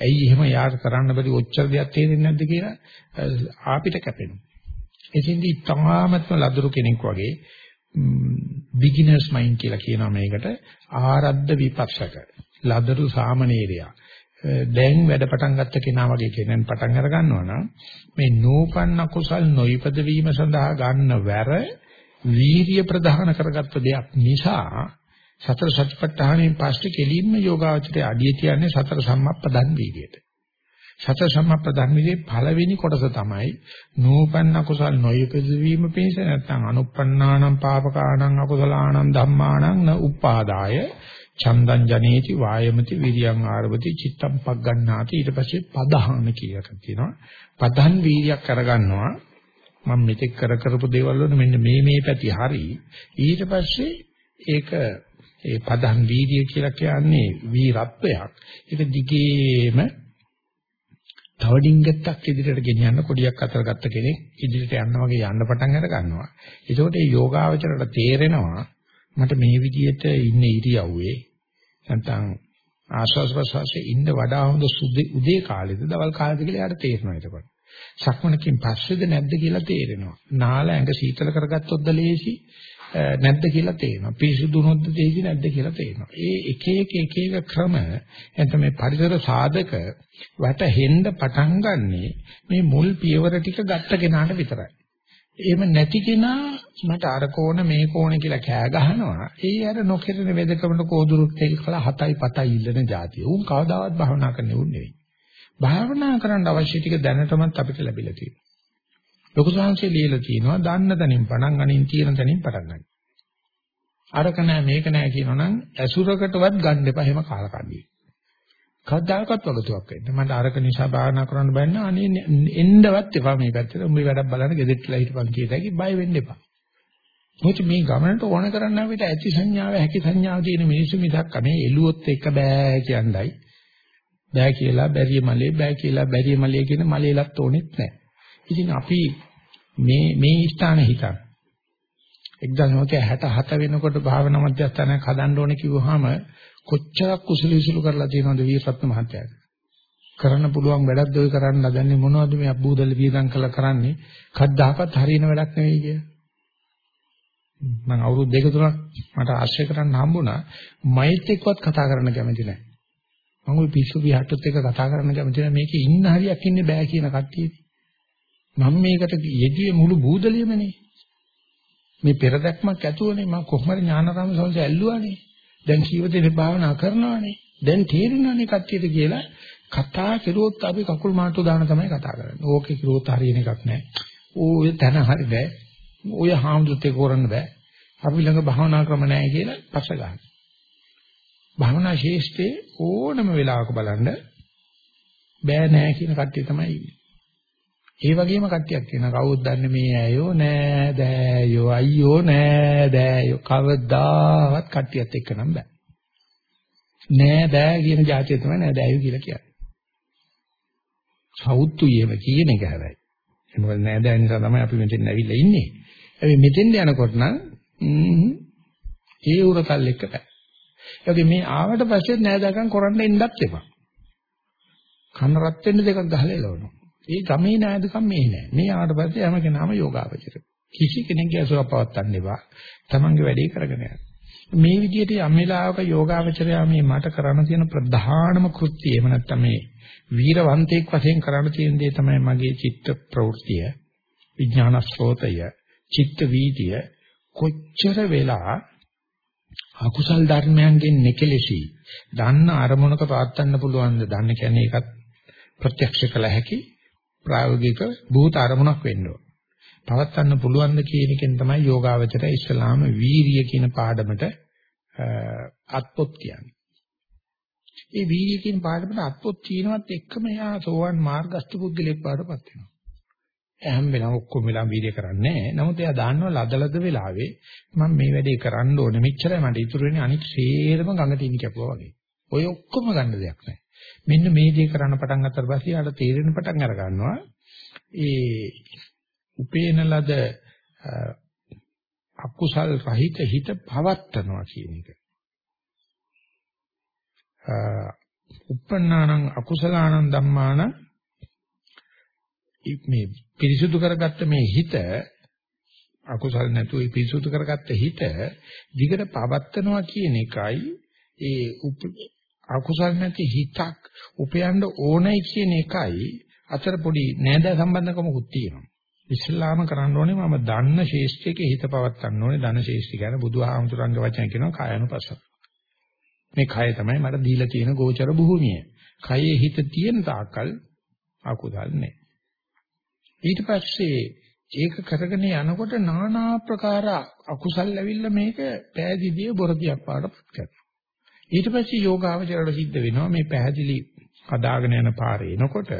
ඇයි එහෙම යාට කරන්න බැරි ඔච්චර දෙයක් තේරෙන්නේ නැද්ද කියලා ආපිට කැපෙනවා. එතින්දී තාමත්ම ලදරු කෙනෙක් වගේ බිග්ිනර්ස් මයින්ඩ් කියලා කියනවා මේකට ආරද්ධ විපස්සක ලදරු සාමනීරයා දැන් වැඩ පටන් ගත්ත කෙනා වගේ කෙනෙක් පටන් අර ගන්නවා නම් මේ නූපන්න කුසල් නොයිපද වීම සඳහා ගන්න වැර වීර්ය ප්‍රධාන කරගත්ත දෙයක් නිසා සතර සතිපට්ඨානයෙන් පස්සේ කෙලින්ම යෝගාවචරයේ අඩිය තියන්නේ සතර සම්මප්පදන් වීර්යයට. සතර සම්මප්පදන් වීර්යයේ පළවෙනි කොටස තමයි නූපන්න කුසල් නොයිපද වීම පිණිස නැත්නම් අනුප්පන්නානම් පාපකානම් අකුසලානම් ධම්මානම් න උපාදාය. චන්දං ජනේති වායමති විරියං ආරවති චිත්තම් පග්ගණ්ණාති. ඊට පස්සේ පදහාන කියලා කියනවා පදහන් වීර්යයක් කරගන්නවා මම මෙතෙක් කර කරපු දේවල් වල මෙන්න මේ මේ පැති හරි. ඊට පස්සේ ඒක ඒ පදහන් වීර්ය කියලා කියන්නේ වීරත්වයක් ඒක දිගේම තව ඩිංගත්තක් ඉදිරියට ගෙනියන්න කොඩියක් අතර ගත්ත කෙනෙක් ඉදිරියට යන්න වගේ යන්න පටන් අර ගන්නවා ඒකෝට මේ යෝගාවචරයට තේරෙනවා මට මේ විදිහට ඉන්න ඉරියව්වේ නැත්නම් ආශ්වාස ප්‍රශ්වාසයේ ඉන්න වඩා හොඳ උදේ කාලෙද දවල් කාලෙද කියලා යාට තේරෙනවා එතකොට. සක්මණකින් පස්සේද නැද්ද කියලා තේරෙනවා. නාල ඇඟ සීතල කරගත්තොත්ද ලේසි නැද්ද කියලා තේරෙනවා. පිරිසුදුනොත්ද තේසි නැද්ද කියලා තේරෙනවා. ඒ එක එක එක එක ක්‍රම නැත්නම් මේ පරිසර සාධක වැටෙන්න පටන් ගන්නෙ මේ මුල් පියවර ටික ගත්ත කෙනාට විතරයි. එහෙම නැති කෙනා මට අර කෝණ මේ කෝණ කියලා කෑ ගහනවා. ඒ අර නොකිරෙන වෙදකමන කෝදුරුත් තෙල් කල 7යි 7යි ඉල්ලන જાතිය. උන් කවදාවත් භාවනා කරන්නේ උන් නෙවෙයි. භාවනා කරන්න අවශ්‍ය ටික දැනටමත් අපිට ලැබිලා තියෙනවා. ලොකු සංහසේ ලියලා තියෙනවා දන්න තැනින් පටන් ගනින් තියෙන තැනින් පටන් ගන්න. අරක නෑ මේක නෑ කියනවනම් ඇසුරකටවත් ගන්න එපා එහෙම කාලකන්ණියේ. කවදාකවත් වගතුවක් වෙන්න. මට අරක නිසා භාවනා කරන්න බෑ නෑ අනේ එන්නවත් එපා මේ පැත්තට. උඹේ වැඩක් බලන්න ගෙදෙට්ටලා හිටපන් කියතයි බය වෙන්න එපා. මොකද මේ ගමනට ඕන කරන්න අපිට ඇති සංඥාව හැකි සංඥාව තියෙන මිනිස්සු මිසක් මේ එළුවොත් එක බෑ කියන්නයි. බෑ කියලා බැරිය මලේ බෑ කියලා බැරිය මලේ කියන මලේලත් ඕනෙත් නෑ. ඉතින් අපි මේ මේ ස්ථානේ හිතන්න 1967 වෙනකොට භාවනා මධ්‍යස්ථානයක් හදන්න ඕනේ කිව්වහම කොච්චරක් කුසල විසුළු කරලා තියෙනවද වීරරත්න මහත්තයාට කරන්න පුළුවන් වැඩක්ද ඔය කරන්න හදන්නේ මොනවද මේ අබ්බූදල් වියදම් කරලා කරන්නේ කද්දාකත් හරියන වැඩක් නෙවෙයි කිය. මම අවුරුදු දෙක තුනක් මට ආශ්‍රය කරන්න හම්බුණා මයිත් එක්කවත් කතා කරන්න කැමති නැහැ. මම ওই පිස්සු විහට්ටුත් එක්ක කතා කරන්න කැමති නැහැ මේකේ ඉන්න හරියක් ඉන්නේ බෑ කියන කට්ටියනේ. මම මේකට යෙදුවේ මුළු බූදලියමනේ. මේ පෙරදක්මක් ඇතුවනේ මම කොහොමද ඥානරාම සෝන්ස ඇල්ලුවානේ. දැන් කීව දෙනෙක් භාවනා කරනවානේ. දැන් තේරෙනවානේ කට්ටියට කියලා කතා කරුවොත් අපි කකුල් මාට්ටු දාන තමයි කතා කරන්නේ. ඕකේ කරුවොත් හරියන එකක් නැහැ. ඕය තන හරි බෑ. ඔය හාමුදුරුත් ඒක කරන්න බෑ. අපි ළඟ භාවනා ක්‍රම නැහැ කියලා පස්ස ගන්න. භාවනා ශේෂ්ඨේ ඕනම වෙලාවක බලන්න බෑ නෑ කියන කට්ටිය තමයි ඉන්නේ. ඒ වගේම කට්ටියක් කියනවා කවුද දන්නේ මේ ඇයෝ නෑ දෑයෝ අයියෝ නෑ දෑයෝ කවදාවත් කට්ටියත් එක්ක නම් බෑ. නෑ දෑ කියන જાතිය තමයි නෑ දෑයෝ කියලා කියන්නේ. සෞත්තු යේම කියන එක හැබැයි. මොකද නෑ දෑ නිසා තමයි අපි මෙතෙන් ඇවිල්ලා ඉන්නේ. හැබැයි මෙතෙන් යනකොට නම් ඒ උරතල් එක්ක බෑ. ඒ වගේ මේ ආවට පස්සේ නෑ දකන් කරන්න එන්නත් එපා. කන රත් වෙන්න දෙකක් ගහලා එලවනවා. ඒ ගමේ නායකකම් මේ නෑ. මේ ආවට පස්සේ හැම කෙනාම යෝගාවචර. කිසි කෙනෙක්ගේ අසුර පවත්තන්න එපා. තමන්ගේ වැඩේ කරගෙන යන්න. මේ විදිහට යම් වෙලාවක යෝගාවචරය මේ මට කරන්න තියෙන ප්‍රධානම කෘත්‍යය එහෙම නැත්නම් මේ වීරවන්තයෙක් වශයෙන් කරන්න තියෙන දේ තමයි මගේ චිත්ත ප්‍රවෘත්තිය, විඥාන ස්රෝතය, චිත්ත වීතිය කොච්චර වෙලා අකුසල් ධර්මයන්ගෙන් නිකලෙසි දන්න අරමුණක පවත්වන්න පුළුවන්ද? දන්න කියන්නේ ඒකත් ප්‍රත්‍යක්ෂ කළ හැකි ප්‍රායෝගික භූත අරමුණක් වෙන්න ඕන. පවත්වන්න පුළුවන් ද කියන එකෙන් තමයි යෝගාවචරය ඉස්ලාම වීරිය කියන පාඩමට අත්පොත් කියන්නේ. ඒ වීර්ය කියන පාඩමට අත්පොත් තියෙනවත් එක්කම එයා සෝවන් මාර්ගස්ත පුද්ගලෙක් පාඩපත් වෙනවා. හැම වෙලාවෙම ඔක්කොම වෙලාව වීර්ය කරන්නේ නැහැ. නමුත් එයා දන්නවා ලදලද වෙලාවේ මම මේ වැඩේ කරන්න ඕනේ. මෙච්චරයි මට ඉතුරු වෙන්නේ අනිත් සේරම ගඟට ඉනි කැපුවා වගේ. ඔය ඔක්කොම ගන්න දෙයක් නැහැ. මෙන්න මේ දේ කරන්න පටන් ගත්තට පස්සේ යාට තේරෙන පටන් අර ගන්නවා. ඒ උපේන ලද අකුසල් රහිත හිත පවත්නවා කියන එක. uppannānaṁ akusalaanaṁ dhammānaṁ මේ පිරිසුදු කරගත්ත මේ හිත අකුසල් නැතුව පිරිසුදු කරගත්ත හිත දිගට පවත්නවා කියන එකයි ඒ අකුසල් නැති හිතක් උපයන්න ඕනයි කියන එකයි අතර පොඩි නෑදෑ සම්බන්ධකමකුත් තියෙනවා. ඉස්ලාම කරන්න ඕනේ මම දන්න ශේෂ්ත්‍රයේ හිත පවත්වන්න ඕනේ ධන ශේෂ්ත්‍රය කියන්නේ බුදුහාමුදුරන්ග වචන කියනවා කායනුපස්සන. මේ කය තමයි මට දීලා තියෙන ගෝචර භූමිය. කයේ හිත තියෙන තාක්කල් අකුසල් නැහැ. ඊට පස්සේ ඒක කරගෙන යනකොට নানা ආකාර අකුසල් ඇවිල්ලා මේක පෑදිදිය බොරදියක් පාඩපත් කරනවා. ඊට පස්සේ යෝගාවචරයට සිද්ධ වෙනවා මේ පැහැදිලි හදාගෙන යන පාරේ එනකොට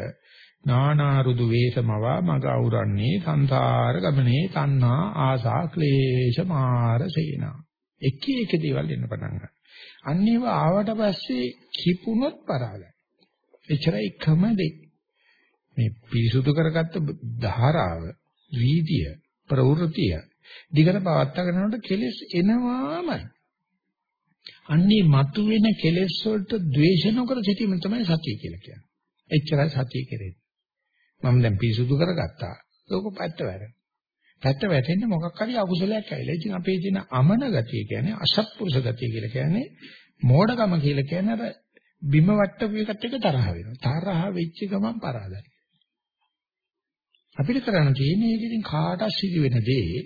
නානා රුදු වේසමවා මග අවුරන්නේ සංසාර ගමනේ තණ්හා ආසා ක්ලේශ මාර සේනා. එක එක දේවල් එන්න පටන් ගන්නවා. අන්නේව ආවට පස්සේ කිපුණොත් පරාදයි. එච්චරයි එකම දෙයක්. මේ පිරිසුදු කරගත්ත ධාරාව, වීදිය, ප්‍රවෘතිය දිගට පවත්වාගෙන යනකොට කෙලෙස් එනවාමයි. අන්නේ මතුවෙන කෙලෙස් වලට ද්වේෂ නොකර සිටීම තමයි සතිය කියලා කියන්නේ. එච්චරයි සතිය කෙරෙන්නේ. මම දැන් පිරිසුදු කරගත්තා. ඒක පැත්ත වැඩ. පැත්ත වැටෙන්නේ මොකක් හරි අකුසලයක් ඇවිල්ලා. ඉතින් අපේ තියෙන අමන ගතිය කියන්නේ අසත්පුරුෂ ගතිය කියලා කියන්නේ මෝඩකම කියලා කියන්නේ අර බිම වට්ටපු එකට එක තරහ වෙනවා. තරහ වෙච්ච ගමන් පරාදයි. අපිට කරන්න තියෙන්නේ ඒක ඉතින් කාටවත් සිදු වෙන දේ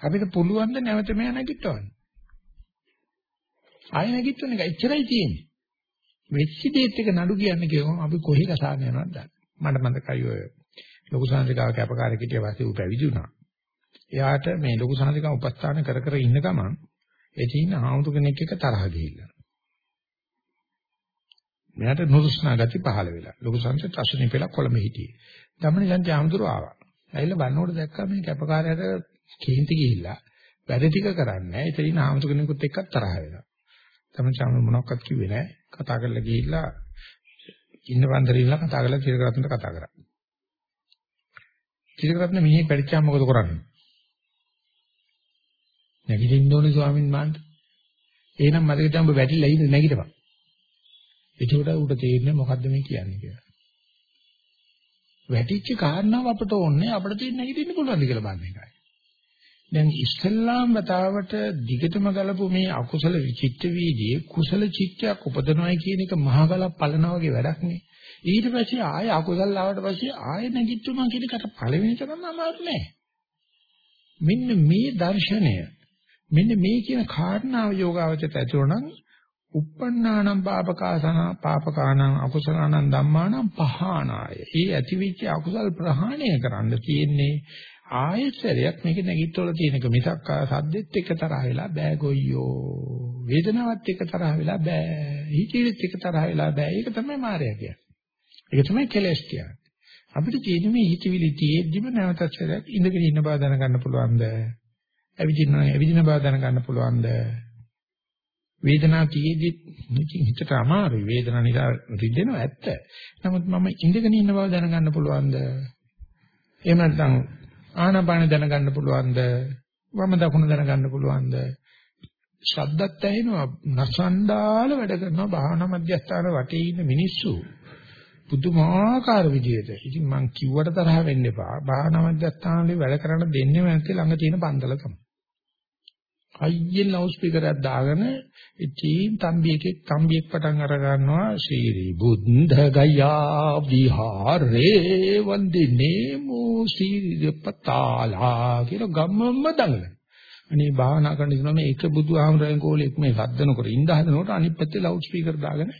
අපිට පුළුවන් ද නැවත මෙයා නැගිටවන්න. ආය නැගිටවන එක එච්චරයි තියෙන්නේ. වෙච්ච දේත් එක නඩු කියන්නේ කියවම අපි කොහේ කසාන යනවද දන්නේ. මට මතකයි ඔය ලොකු සංසිකාව කැපකාරී කිටිය වාසිය උ පැවිදි වුණා. එයාට මේ ලොකු සංසිකාව උපස්ථාන කර කර ඉන්න ගමන් ඒ තියෙන ආමුතු කෙනෙක් එක තරහ ගිහිල්ලා. මෙයාට නුරුස්නා ගති පහළ වෙලා. ලොකු සංසිත අසුනේ පෙළ කොළඹ හිටියේ. ධම්මනි සංජය ආමුතුරු ආවා. ඇවිල්ලා බannකොට දැක්කා මේ කැපකාරයට කේන්ති ගිහිල්ලා වැඩ ටික කරන්නේ නැහැ. ඒතරින් ආමුතු කෙනෙකුත් එක්ක තරහ වෙනවා. තමයි චාම මොනවක්වත් කිව්වේ නැහැ. කතා කරලා ගිහිල්ලා ඉන්න වන්දරේ ඉන්න කතා කරලා තිරකරත්නට කතා කරා. තිරකරත්න මිනිහ පැරිච්චාම මොකද කරන්නේ? නැගිටින්න ඕනේ ස්වාමීන් වහන්සේ. එහෙනම් මතකද උඹ වැටිලා ඉන්න නැගිටපන්. එතකොට උට තේරෙන්නේ මොකද්ද මේ කියන්නේ කියලා. වැටිච්ච කාරණාව අපට ඕනේ අපිට තියෙන නැගිටින්න පුළුවන්ද කියලා බලන්න එකයි. දැන් ඉස්ලාම් වතාවට දිගටම ගලපු මේ අකුසල චිත්ත වීදියේ කුසල චිත්තයක් උපදනවයි කියන එක මහගලක් පලනවා වගේ වැඩක් නේ. ඊට පස්සේ ආය අකුසල ආවට පස්සේ ආය නැගිට්ටුමා කියන එකට පළවෙනි තරම අමාරු නෑ. මෙන්න මේ දර්ශනය මෙන්න මේ කියන කාරණාව යෝගාවචරයට ඇතුළනම් uppannānaṁ pāpakāsana pāpakānaṁ akusalaнаṁ ධම්මානං පහානාය. ඒ ඇතිවිච්ච අකුසල් ප්‍රහාණය කරන්න තියෙන්නේ ආයතරයක් මේක නැගිටවල තියෙන එක මිසක් සද්දෙත් එක තරහ වෙලා බෑ ගොයියෝ. වේදනාවත් එක තරහ වෙලා බෑ. හිතේත් එක තරහ වෙලා බෑ. ඒක තමයි මායя කියන්නේ. ඒක තමයි කෙලස් කියන්නේ. අපිට තියෙන මේ හිතවිලි තියෙද්දිම නැවතත් සරයක් ඉඳගෙන ඉන්න බව දැනගන්න පුළුවන්ද? ඇවිදින්න ඇවිදින බව දැනගන්න පුළුවන්ද? වේදනාව තියෙද්දි හිතට අමාරුයි. වේදනාව නිසා රිදෙනවා ඇත්ත. නමුත් මම ඉඳගෙන ඉන්න බව දැනගන්න පුළුවන්ද? එහෙම නැත්නම් ආනාපාන දැනගන්න පුළුවන්ද? වම දකුණ දැනගන්න පුළුවන්ද? ශබ්දත් ඇහෙනවා නසණ්ඩාල වැඩ කරනවා භාවනා මධ්‍යස්ථාන වටේ ඉන්න මිනිස්සු පුදුමාකාර විදියට. ඉතින් මං කිව්වට තරහ වෙන්න එපා. භාවනා මධ්‍යස්ථානවල වැඩ කරන්න දෙන්නේ නැත්නම් ළඟ තියෙන පන්දල තමයි. අයියෙන් ලවුඩ් ස්පීකර් එකක් දාගෙන ඉතින් තම්බියකෙක් තම්බියෙක් පටන් අර ගන්නවා ශ්‍රී බුද්ධ ගයා විහාරේ වන්දිනේ මුසීපතාලා කියලා ගම්මම දඟලන. අනේ භාවනා කරන ඉන්න මේ එක බුදුහාමරයන් කෝලෙක් මේ සද්ද නොකර ඉඳ හදනකොට අනිත් පැත්තේ ලවුඩ් ස්පීකර් දාගෙන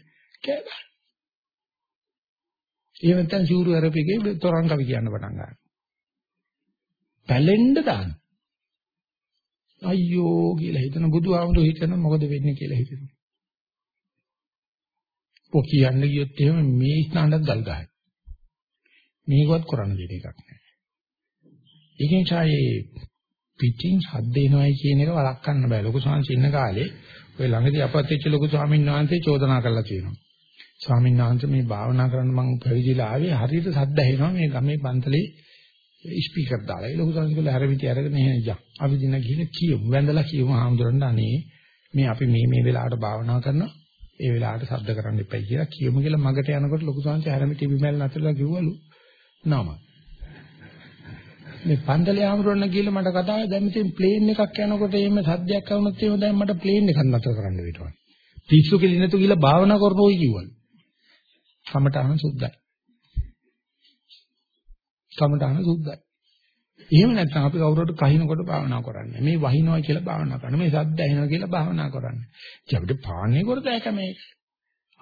කෑ ගන්න. එහෙම නැත්නම් සිවුරු අරපෙකේ තොරන් කවි කියන්න පටන් ගන්නවා. පැලෙන්න දානවා. අයියෝ කියලා හිතන බුදුහාමුදුරු හිතන මොකද වෙන්නේ කියලා හිතනවා. ඔය කියන්න ගියොත් එහෙම මේ ස්ථානයක් ගල් ගහයි. මේකවත් කරන්න දෙන එකක් නෑ. ඒකෙන් ඡායේ පිටින් ශබ්ද එනවයි කියන එක වළක්වන්න බෑ. ලොකු සංසි ඉන්න කාලේ ඔය ළඟදී අපත් වෙච්ච ලොකු ස්වාමීන් වහන්සේ චෝදනා කරලා තියෙනවා. ස්වාමීන් වහන්සේ මේ භාවනා කරන්න මම පැවිදිලා ආවේ හරියට ශබ්ද ඇහෙනවා මේ ගමේ පන්තලේ ස්පීකර් දාලා. ඒ ලොකු සංසි කළ හැරමිටි අරගෙන එහෙනම් යන්. අපි දින ගිහින් කියමු. වැඳලා කියමු හාමුදුරන්ට අනේ මේ අපි මේ මේ වෙලාවට භාවනා කරනවා. ඒ වෙලාවට ශබ්ද කරන්න එපයි කියලා කියමු කියලා මගට යනකොට ලොකු සංසි හැරමිටි බිමැල් නැතලා කිව්වලු. නම. මේ පන්දලේ ආමරණ කියලා මට කතාවේ දැන් ඉතින් ප්ලේන් එකක් යනකොට එහෙම සද්දයක් ආවොත් එහෙම දැන් මට ප්ලේන් එකක් නතර කරන්න වෙනවා. පිස්සු කෙලින් නැතු කියලා භාවනා කරනෝයි කිව්වලු. කමටහන සුද්ධයි. කමටහන සුද්ධයි. එහෙම නැත්නම් අපි කවුරුහට කහිනකොට භාවනා කරන්නේ. මේ වහිනවා කියලා භාවනා කරන්නේ. මේ සද්ද ඇහෙනවා කියලා භාවනා කරන්නේ. ඉතින් අපිට පාන්නේ කරද ඒක මේක.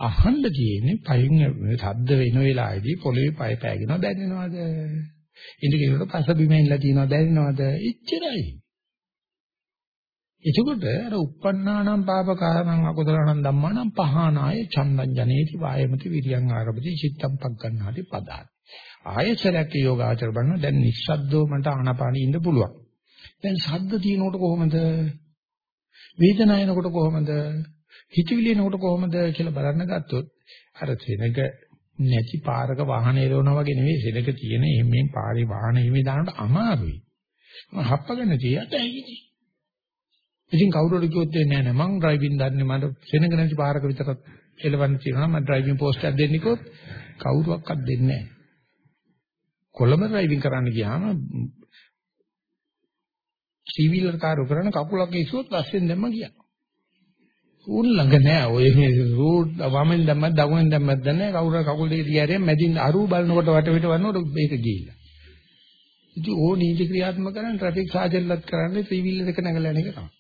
අහන්න තියෙන්නේ පයින් සද්ද වෙන වෙලාවේදී පොළවේ පය පෑගෙනවා දැනෙනවද? ඉඳගෙනට පස බිම ඉඳලා තියනවා දැනෙනවද? එච්චරයි. එතකොට අර uppannānaṁ pāpakānaṁ අකුසලානං ධම්මානං පහානාය චන්දං ජනේති වායමති විරියං ආරභති චිත්තං පග්ගණ්ණාති පදාති. ආයසරයක් යෝගාචර බලන දැන් නිස්සද්දව මට ආනාපානෙ ඉන්න පුළුවන්. දැන් ශබ්ද තියෙනකොට කොහොමද? වේදනාව එනකොට කොහොමද? හිතවිලි එනකොට කොහොමද කියලා බලන්න ගත්තොත් අර සෙනග නැති පාරක වාහන එලවනවා වගේ නෙවෙයි සෙනග තියෙන එම්මෙන් පාරේ වාහන එමේ දානට අමාරුයි. මම හප්පගෙන තියත් ඇහිදී. ඉතින් කවුරුහරි කිව්වොත් නෑ නෑ මං ඩ්‍රයිවිං දන්නේ මට සෙනග නැති පාරක විතරක් එලවන්න තියෙනවා මම ඩ්‍රයිවිං පෝස්ට් එකක් දෙන්න කිව්වොත් කවුරුවක්වත් දෙන්නේ නෑ. කොළඹ ඩ්‍රයිවිං කරන්න ගියාම සීවීලර් කාර්ය කරන කකුලක් ඉස්සුවොත් පස්සෙන් දැම්ම ගියා. උන් ළඟ නෑ ඔය මේ රූට් වමෙන් දැම්මත් දකුණෙන් දැම්මත් දන්නේ කවුරු කකුල් දෙක තියාරියෙන් මැදින් අරු බලනකොට වට පිට වන්නකොට මේක ගිහිල්ලා. ඉතින් ඕ නීති ක්‍රියාත්මක කරන ට්‍රැෆික් සාජන්ලත් කරන්නේ ත්‍රිවිල් එක නැගලා යන එක තමයි.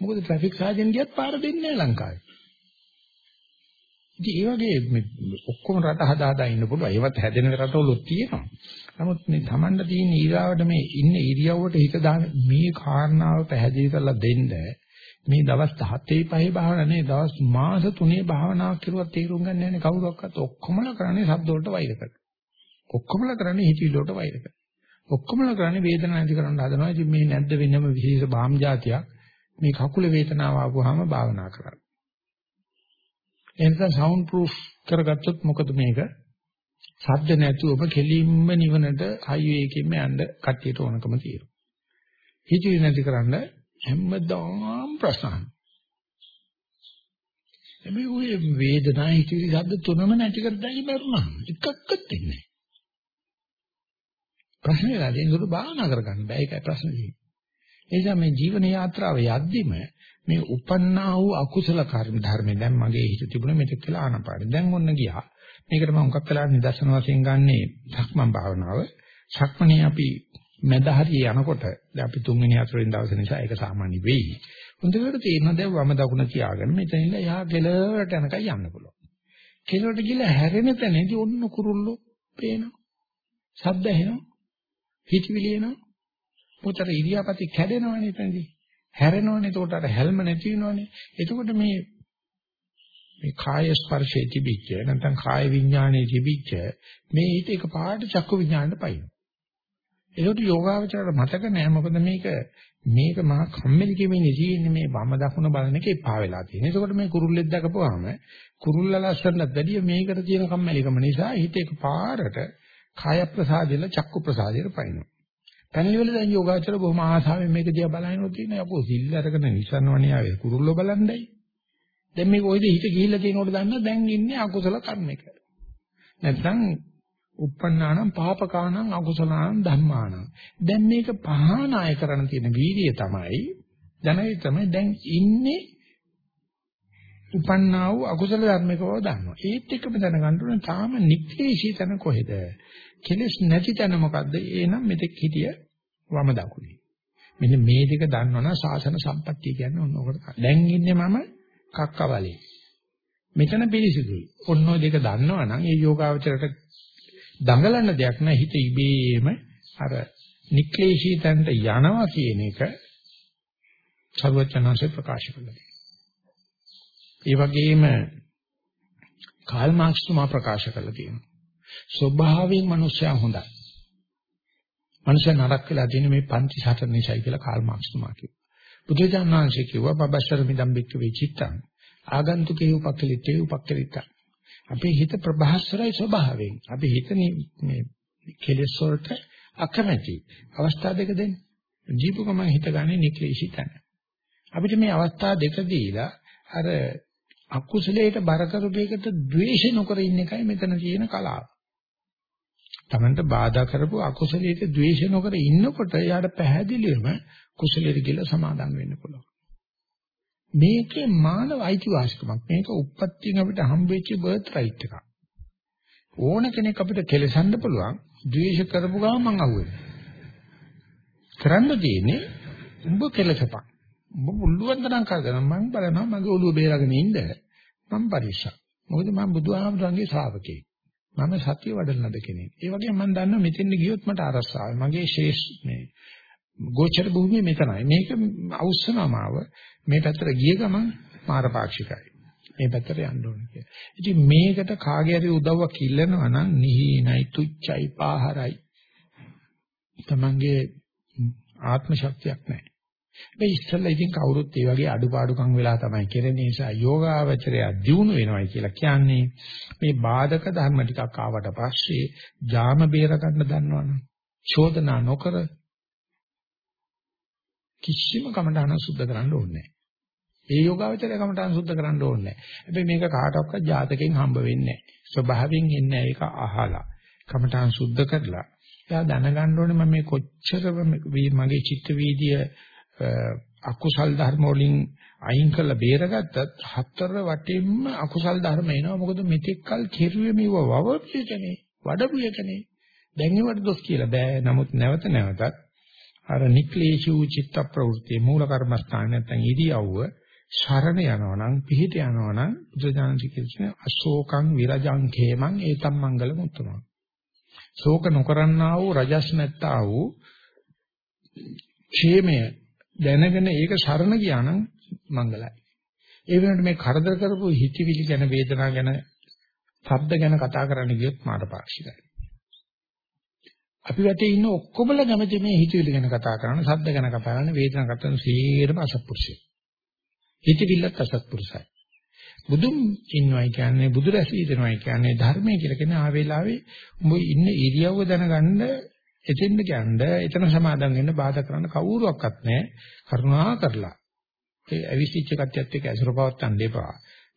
මොකද ට්‍රැෆික් සාජන් ගියත් පාර දෙන්නේ නෑ ලංකාවේ. ඉතින් ඒ වගේ මේ ඔක්කොම රට හදා හදා ඉන්න පුළුවන්. ඒවත් හැදෙන රටවලුත් තියෙනවා. නමුත් මේ Tamanda තියෙන ඊරාවට මේ ඉන්න ඉරියව්වට හිත දාන මේ කාරණාව පැහැදිලි කරලා දෙන්න මේ දවස් 7 5 භාවනා නේ දවස් මාස 3 භාවනාවක් කරුවත් තේරුම් ගන්න නැහැ කවුරක්වත් ඔක්කොමලා කරන්නේ ශබ්ද වලට වෛර කරනවා. ඔක්කොමලා කරන්නේ හිතවිලි වලට වෛර කරනවා. ඔක්කොමලා කරන්නේ වේදනාව නැති කරන්න හදනවා. ඉතින් මේ නැද්ද වෙනම විශේෂ භාම් જાතියක් මේ කකුල වේදනාව ආවම භාවනා කරන්නේ. එනිසා සවුන්ඩ් ප්‍රූෆ් කරගත්තොත් මොකද මේක? සද්ද නැතුවම කෙලින්ම නිවනට හයිවේ එකකින්ම යන්න කට්ටියට ඕනකම තියෙනවා. හිතුවේ නැති කරන්න හැමදාම ප්‍රශ්න. එමේ ඔය වේදනාව හිතවිලි ශබ්ද තුනම නැති කර දැයි මරුණා. එකක්වත් දෙන්නේ නැහැ. ප්‍රශ්නේ නැදී නේද භාවනා කරගන්න බෑ ඒකයි ප්‍රශ්නේ. ඒ නිසා මේ ජීවන යාත්‍රාව යද්දිම මේ උපන්නා වූ අකුසල කර්ම ධර්මෙන් දැන් මගේ හිත තිබුණ මෙතෙක් කියලා ආනපාන. දැන් ඔන්න ගියා. මේකට මම උගක් කළා නිදර්ශන වශයෙන් ගන්නේ සක්මන් භාවනාව. සක්මනේ අපි මැද හරිය යනකොට දැන් අපි තුන්වෙනි හතරවෙනි දවසේ නිසා ඒක සාමාන්‍ය වෙයි. හොඳට තේරෙනවා දැන් වම දකුණ තියාගෙන මෙතන ඉඳලා එහා කෙළවරට යනකම් යන්න පුළුවන්. කෙළවරට ගිහලා හැරෙන තැනදී ඔන්න කුරුල්ලෝ පේනවා. ශබ්ද ඇහෙනවා. හිතවිලි එනවා. පොතර ඉරියාපති කැඩෙනවනේ එතනදී. හැරෙනවනේ. එතකොට අර හැල්ම නැති වෙනවනේ. එතකොට මේ මේ කාය ස්පර්ශයේ තිබිච්ච නැත්නම් කාය විඥානයේ තිබිච්ච මේ හිත එක පාට චක්කු විඥාණයට පයින්. ඒකට යෝගාවචරයට මතක නැහැ මොකද මේක මේක මහා කම්මැලි කෙමෙන්නේ තියෙන්නේ මේ වම දකුණ බලන එක එපා වෙලා තියෙන. ඒකෝට මේ කුරුල්ලෙක් දැකපුවාම කුරුල්ල ලස්සනට වැඩිය මේකට තියෙන කම්මැලිකම නිසා හිත එක පාරට කාය ප්‍රසාදෙල චක්කු ප්‍රසාදෙට පයින්නවා. පැනලි වල දැන් යෝගාචර බොහොම ආසාවෙන් මේක දිහා බලනකොට තියෙන යකෝ සිල් අරගෙන නිසන්වණේ ආවේ කුරුල්ලෝ බලන්නයි. දැන් මේක ඔයද හිත ගිහිල්ලා තියෙනකොට දන්නා දැන් ඉන්නේ අකුසල කර්මයක. නැත්නම් uppannānaṁ pāpakānaṁ akusalaнаṁ ධම්මානං. දැන් මේක පහනාය කරන්න තියෙන වීර්යය තමයි දැනයි තමයි දැන් ඉන්නේ උපන්නා වූ අකුසල ධර්මයක බව දන්නවා. ඒත් එක්කම දැනගන්න ඕනේ තාම නික්ලේශී තැන කොහෙද? කෙලස් නැති තැන මොකද්ද? ඒනම් මෙතෙක් හිටිය වම දකුණේ. මෙන්න මේ දෙක දන්නවනම් සාසන සම්පත්තිය කියන්නේ ඔන්න ඔකට. දැන් ඉන්නේ මම කක්කවලේ. මෙතන පිළිසිදුයි. ඔන්න ඔය දෙක දන්නවනම් ඒ යෝගාවචරයට දඟලන්න දෙයක් නැහැ. හිත ඉබේම අර නික්ලේශී තැනට යනවා කියන එක සර්වචනanse ප්‍රකාශ කළා. ඒ වගේම කාල් මාක්ස් තුමා ප්‍රකාශ කළා තියෙනවා. ස්වභාවයෙන් මිනිස්සයා හොඳයි. මිනිස්සයා නරක වෙලා තියෙන මේ පන්ති සතර නිසායි කියලා කාල් මාක්ස් තුමා කිව්වා. බුදුජානක වහන්සේ කිව්වා බබස්සර මිදම් බික්ක වෙචිත්තං ආගන්තුකේ උපක්කලිතේ උපක්කලිතා. අපේ හිත ප්‍රභාස්වරයි ස්වභාවයෙන්. අපි හිතනේ මේ කෙලෙස් වලට අකමැති. අවස්ථා දෙක දෙන්න. ජීපු ගමන් හිත ගන්නේ නික්ලේශී තැන. අපිට මේ අවස්ථා දෙක දීලා අර අකුසලයට බර කරපේකට ද්වේෂ නොකර ඉන්න එකයි මෙතන තියෙන කලාව. තමන්ට බාධා කරපු අකුසලයට ද්වේෂ නොකර ඉන්නකොට යාට පැහැදිලිවම කුසලයට ගිහලා සමාදම් වෙන්න පුළුවන්. මේකේ මානව අයිතිවාසිකමක්. මේක උප්පත්තියෙන් අපිට හම්බෙච්ච බර්ත් රයිට් එකක්. ඕන කෙනෙක් අපිට කෙලසන්න පුළුවන්. ද්වේෂ කරපු ගමන් මං අහුවෙනවා. කරන්න තියෙන්නේ උඹ කෙලසපන්. උඹ මුල්ලුවන් තරම් කරගෙන මං බලනවා මගේ ඔළුව බේරගෙන ඉන්න මං පරිස්සම්. මොකද මම බුදුහාමුදුරන්ගේ ශ්‍රාවකෙක්. මම සත්‍ය වඩන ලද කෙනෙක්. ඒ වගේම මම දන්නවා මෙතෙන්ද ගියොත් මට අරසාවයි. මගේ ශේෂ් මේ ගෝචර භූමිය මෙතනයි. මේක අවශ්‍යනමාව මේ පැත්තට ගිය ගමන් මාරපාක්ෂිකයි. මේ පැත්තට යන්න ඕනේ කියලා. ඉතින් මේකට කාගේ හරි උදව්වක් ඉල්ලනවා නම් නිහිනයි තුච්චයි පාහරයි. තමන්ගේ ආත්ම ශක්තියක් නැහැ. මේ ඉස්සෙල්ලා ඉතින් කවුරුත් ඒ වගේ අඩුපාඩුකම් වෙලා තමයි කෙරෙන නිසා යෝගාවචරය දියුණු වෙනවයි කියලා කියන්නේ මේ බාධක ධර්ම ටිකක් ආවට පස්සේ ජාම බේර ගන්න දන්නවනේ. චෝදනා නොකර කිසිම කමඨාන සුද්ධ කරන්න ඕනේ නැහැ. ඒ යෝගාවචරය කමඨාන සුද්ධ කරන්න ඕනේ නැහැ. හැබැයි මේක කාටවත් ජාතකෙන් හම්බ වෙන්නේ නැහැ. ස්වභාවයෙන් එන්නේ ඒක අහලා. කමඨාන සුද්ධ කරලා එයා දැනගන්න ඕනේ මම මේ කොච්චර මගේ චිත්ත වීදිය අකුසල් ධර්ම වලින් අයින් කරලා බේරගත්තත් හතර වටින්ම අකුසල් ධර්ම එනවා. මොකද මෙතෙක්කල් කෙරුවේ මේව වවපියකනේ වඩපියකනේ දැන් ඒවට දොස් කියලා බෑ. නමුත් නැවත නැවතත් අර නික්ලේශී වූ චිත්ත ප්‍රවෘත්ති මූල කර්මස්ථාන නැත්නම් ඉරියව්ව සරණ යනවා නම් පිහිට යනවා නම් බුදුදානසි කියන අශෝකං විරජං khේමං ඒතම් මංගල මුතුමා. ශෝක නොකරන්නා වූ රජස් නැත්තා වූ ക്ഷേමය දැනගෙන ඒක සරණ ගියා නම් මංගලයි. ඒ වෙනකොට මේ කරදර කරපු හිතවිලි ගැන වේදනා ගැන ශබ්ද ගැන කතා කරන්න ගියොත් මාට පාක්ෂිකයි. අපි වැටේ ඉන්න ඔක්කොමල කැමති මේ හිතවිලි ගැන කතා කරන, ශබ්ද ගැන කතා කරන, වේදනා කතා කරන සීරම අසත්පුරුෂය. හිතවිල්ලත් අසත්පුරුෂයි. බුදුන් ඉන්නවයි කියන්නේ බුදු රැස් වීදනවයි කියන්නේ ධර්මය කියලා කියන ආ වේලාවේ උඹ ඉන්න ඉරියව්ව දැනගන්න එතෙන්ද කියන්නේ එතන සමාදම් වෙන්න බාධා කරන්න කවුරුවක්වත් නැහැ. කරුණා කරලා. ඒ අවිසිච්ච කට්‍යත් එක්ක ඇසුර පවත්තන්න එපා.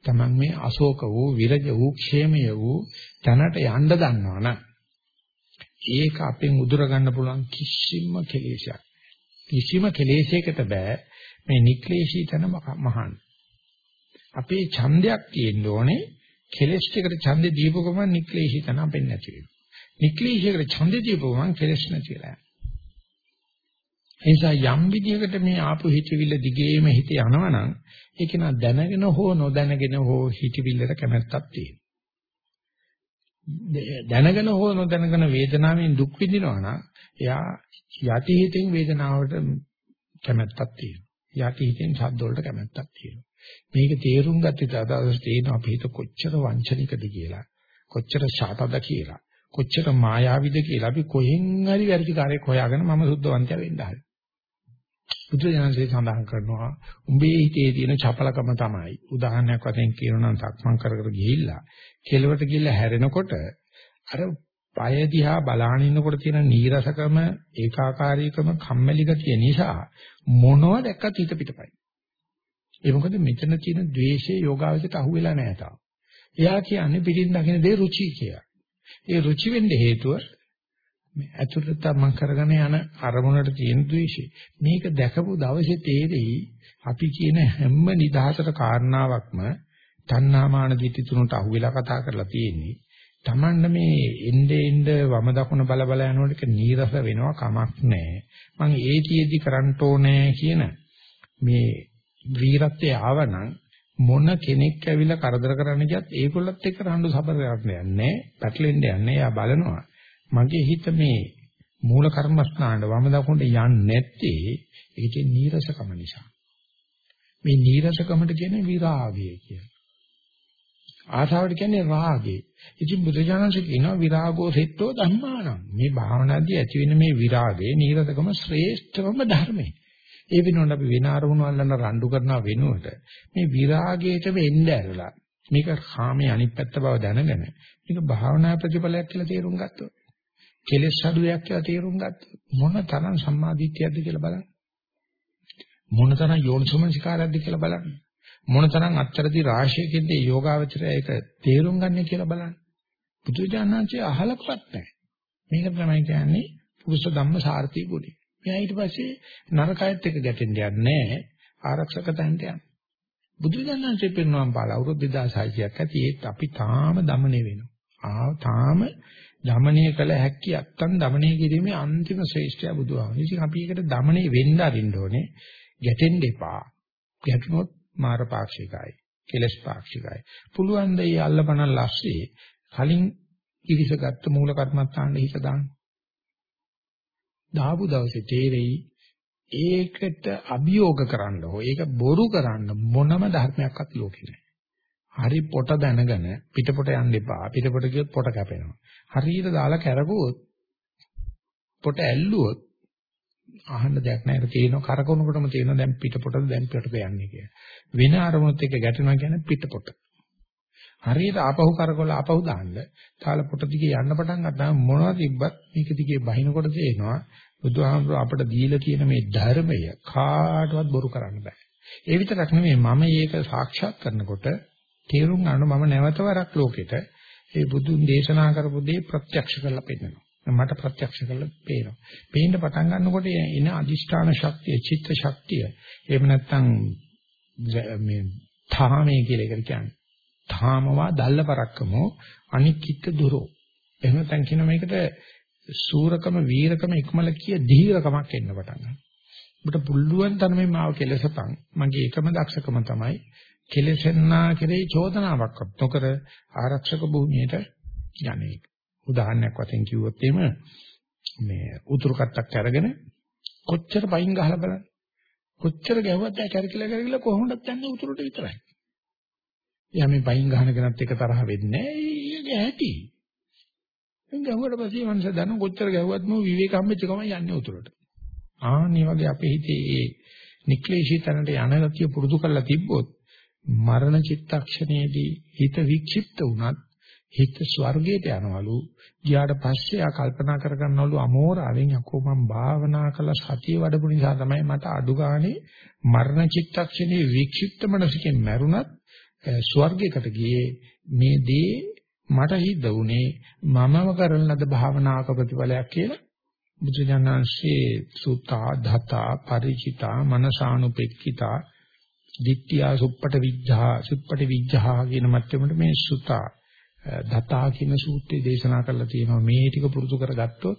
Taman මේ අශෝක වූ විරජ වූ ക്ഷേමය වූ තැනට යන්න දන්නවනම් ඒක අපෙන් උදුර ගන්න පුළුවන් කිසිම කෙලෙසයක්. කිසිම කෙලෙසයකට බෑ මේ නික්ලේශී තන මහාන්. අපේ ඡන්දයක් තියෙන්න ඕනේ කෙලෙස් ටිකට ඡන්දේ දීපු ගමන් නික්ලේශී තන අපෙන් නැති වෙනවා. නික්ලේශයකට ඡන්දේ දීපු ගමන් කෙලෙස් නැතිලා. එනිසා යම් විදියකට මේ ආපු හිතවිල්ල දිගේම හිත යනවනම් ඒක නා දැනගෙන හෝ නොදැනගෙන හෝ හිතවිල්ලට කැමැත්තක් තියෙනවා. දැනගෙන හෝ නොදැනගෙන වේදනාවෙන් දුක් විඳිනවා නම් එයා යටි හිතෙන් වේදනාවට කැමැත්තක් තියෙනවා. යටි හිතෙන් ශබ්ද වලට කැමැත්තක් තියෙනවා. මේක තේරුම් ගත්තට අදහස් තියෙනවා අපි හිත කොච්චර වංචනිකද කියලා. කොච්චර ශාතද කියලා. කොච්චර මායාවිද කියලා අපි කොහෙන් හරි වැඩි කාර්යයක් හොයාගෙන මම සුද්ධවන්තය වෙන්න හරි. බුදුරජාණන්සේ සඳහන් කරනවා උඹේ හිතේ තියෙන චපලකම තමයි. උදාහරණයක් වශයෙන් කියනවා නම් සක්මන් කර කර ගිහිල්ලා කෙලවට ගිහිල්ලා හැරෙනකොට අර පය දිහා බලාගෙන ඉන්නකොට තියෙන නීරසකම ඒකාකාරීකම කම්මැලි ගතිය නිසා මොනව දැක්කත් හිත පිටපයි. ඒ මොකද මෙතන තියෙන द्वේෂයේ යෝගාවචයට අහු වෙලා නැහැ තාම. එයා කියන්නේ පිටින් දකින දේ රුචි කියලා. ඒ රුචි වෙන්න හේතුව මේ අතුරත මම කරගෙන යන අරමුණට තියෙන ද්වේෂය. මේක දැකපු දවසේ තේරෙයි අපි කියන හැම නිදහසට කාරණාවක්ම තණ්හාමාන දිටි තුනට අහුවෙලා කතා කරලා තියෙන්නේ. Tamanne මේ එnde end වම දකුණ බල බල යනකොට නීරස වෙනවා කමක් නැහැ. මං ඒතියෙදි කරන්න ඕනේ කියන මේ වීරත්වය ආවනම් මොන කෙනෙක් ඇවිල්ලා කරදර කරන්න ගියත් ඒගොල්ලත් එක්ක රණ්ඩු සබර කරන්න යන්නේ පැටලෙන්න යන්නේ. එයා බලනවා මගේ හිත මේ මූල කර්මස්ථානට වම දකුණට යන්නේ නැත්තේ ඒකේ නීරසකම නිසා. මේ නීරසකමට කියන්නේ විරාගය කියලා. ආසාවට කියන්නේ රාගේ. ඉතින් බුදුජානක කියනවා විරාගෝ සෙට්ටෝ ධම්මානම්. මේ භාවනාදී ඇති වෙන මේ විරාගය නිරතකම ශ්‍රේෂ්ඨවම ධර්මයි. ඒ වෙනුවට අපි වෙන අරමුණු අල්ලන රණ්ඩු කරනවා වෙනුවට මේ විරාගයට වෙන්න ඇරලා මේක කාමයේ අනිත් පැත්ත බව දැනගෙන මේක භාවනා ප්‍රතිඵලයක් කියලා තේරුම් ගත්තොත් කෙලෙස් අඩුවක් කියලා තේරුම් ගත්තොත් මොන තරම් සම්මාදිට්ඨියක්ද කියලා බලන්න. මොන තරම් යෝනිසෝමනසිකාරයක්ද කියලා බලන්න. මොන තරම් අත්තරදී රාශියකින්ද යෝගාවචරය ඒක තේරුම් ගන්න කියලා බලන්න. බුදුජානනාංශය අහලක්වත් නැහැ. මේක තමයි කියන්නේ පුරුෂ ධම්ම සාර්ථි ගුණය එයා ඊට පස්සේ නරකයත් එක්ක ගැටෙන්න යන්නේ නැහැ. ආරක්ෂක තැනට යනවා. බුදුරජාණන්සේ පෙන්වන බාල අවුරුදු 2600ක් ඇති ඒත් අපි තාම দমনය වෙනවා. ආ තාම দমনය කළ හැකි නැත්තම් দমনය කිරීමේ අන්තිම ශ්‍රේෂ්ඨය බුදුහාමුදුරුවෝ. ඉතින් අපි ඒකට দমনය වෙන්න අරින්න ඕනේ. ගැටෙන්න එපා. ගැටුනොත් මාර පාක්ෂිකයි. කෙලස් පාක්ෂිකයි. පුළුවන් දෙය අල්ලපනන් ලස්සේ කලින් ඉරිසගත්තු මූල කර්මත්තාන්න හිත දාන්න. දාපු දවසේ තේරෙයි ඒකට අභියෝග කරන්න හෝ ඒක බොරු කරන්න මොනම ධර්මයක්වත් ලෝකේ නැහැ. හරි පොට දැනගෙන පිටපොට යන්න එපා. පිටපොට ගියොත් පොට කැපෙනවා. හරියට දාලා කැරකුවොත් පොට ඇල්ලුවොත් අහන්න දෙයක් නැහැ. ඒක තේරෙනවා කරකවනකොටම තේරෙනවා දැන් පිටපොටද දැන් පිටට යන්නේ කියලා. වෙන අරමුණත් එක්ක ගැටෙනවා කියන්නේ පිටපොට. හරියට ආපහු කරකවල ආපහු දාන්න. තාල පොට දිගේ යන්න පටන් ගත්තාම මොනවද තිබ්බත් මේක දිගේ බහිනකොට තේනවා බුදුහාමුදුර අපට දීලා තියෙන මේ ධර්මය කාටවත් බොරු කරන්න බෑ. ඒ විතරක් නෙමෙයි මම මේක සාක්ෂාත් කරනකොට තේරුම් ගන්න මම නැවත වරක් ලෝකෙට ඒ බුදුන් දේශනා කරපු දේ ප්‍රත්‍යක්ෂ කරලා පෙන්නනවා. මට ප්‍රත්‍යක්ෂ කරලා පේනවා. පේන්න පටන් ගන්නකොට එන අදිෂ්ඨාන ශක්තිය, චිත්ත ශක්තිය, එහෙම නැත්නම් මේ තාමේ කියලා එකට කියන්නේ. තාමවා දල්ල පරක්කමෝ අනික්කිට දුරෝ. එහෙම නැත්නම් කියන මේකට සූරකම වීරකම ඉක්මල කිය දීර්ඝකමක් එන්න පටන් ගන්නවා. ඔබට පුළුවන් තරමේ මාව කෙලසපන්. මගේ එකම දක්ෂකම තමයි කෙලසෙන්නා කෙරෙහි චෝදනාවක් නොකර ආරක්ෂක භූමියට යන්නේ. උදාහරණයක් වශයෙන් කිව්වොත් එහෙම මේ උතුරු කට්ටක් අරගෙන කොච්චර පයින් ගහලා බලන්න. කොච්චර ගැහුවත් ඒ කැරකිලා කැරකිලා කොහොමද යන්නේ උතුරට විතරයි. එයා මේ පයින් ගහන කෙනත් එක තරහ වෙන්නේ නැහැ. ඒක ඇති. දැන් ගැහුවට පස්සේ මනස දන කොච්චර ගැහුවත් නෝ විවේක හම්බෙච්ච ගමන් යන්නේ උතුරට. ආන්නේ වගේ අපේ හිතේ ඒ නික්ලේශී තැනට යන ගතිය පුරුදු කරලා තිබ්බොත් මරණ චිත්තක්ෂණයේදී හිත වික්ෂිප්ත වුණත් හිත ස්වර්ගයට යනවලු ගියාට පස්සේ ආ කල්පනා කරගන්නවලු අමෝරාවෙන් යකෝ මම භාවනා කළ සතිය වඩපු නිසා තමයි මට අඩු ගානේ මරණ චිත්තක්ෂණයේ වික්ෂිප්ත මනසකින් මැරුණත් ස්වර්ගයකට ගියේ මේ දේ මට හිත වුණේ මමව කරන ලද භාවනාක ප්‍රතිඵලයක් කියලා බුදුජානන්සේ සුතා ධතා ಪರಿචිතා මනසානුපෙක්ඛිතා දිට්ඨියා සුප්පට විජ්ජා සුප්පට විජ්ජා කියන මැත්තෙමට මේ සුතා ධතා කියන සූත්‍රය දේශනා කරලා තියෙනවා. මේ ටික පුරුදු කරගත්තොත්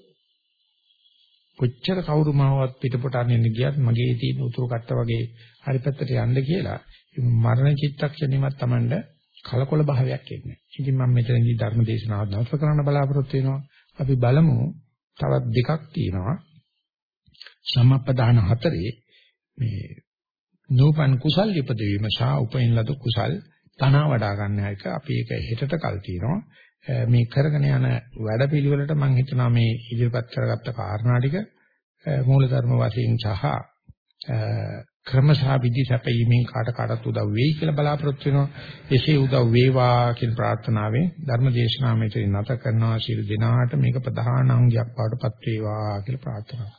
කොච්චර කවුරු මාවත් පිටපොට අනින්න ගියත් මගේ තියෙන උතුරු කට්ට වගේ හරි පැත්තට යන්න කියලා මරණ චිත්තක්ෂණෙමත් Tamanda කලකොල භාවයක් එන්නේ. ඉතින් මම මෙතනදී ධර්ම දේශනාවක් නතර කරන්න බලාපොරොත්තු වෙනවා. අපි බලමු තවත් දෙකක් තියෙනවා. සම්පදාන හතරේ මේ නූපන් කුසල් ඉපදවීම සහ උපයින් ලද කුසල් තනවා වඩා ගන්න එක අපි ඒක හෙටට කල් තියෙනවා. මේ කරගෙන යන වැඩපිළිවෙලට මම හිතනවා මේ ඉදිරිපත් කරගත්ත කාරණා ටික මූලධර්ම වශයෙන් සහ ක්‍රමසහ විදි සැපීමෙන් කාට කාටත් උදව් වෙයි කියලා බලාපොරොත්තු වෙනවා. එසේ උදව් වේවා කියන ප්‍රාර්ථනාවෙන් ධර්ම දේශනාව මෙතන නැත කරනවා. ශිරු දිනාට මේක ප්‍රධාන අංගයක් බවට පත් වේවා කියලා ප්‍රාර්ථනා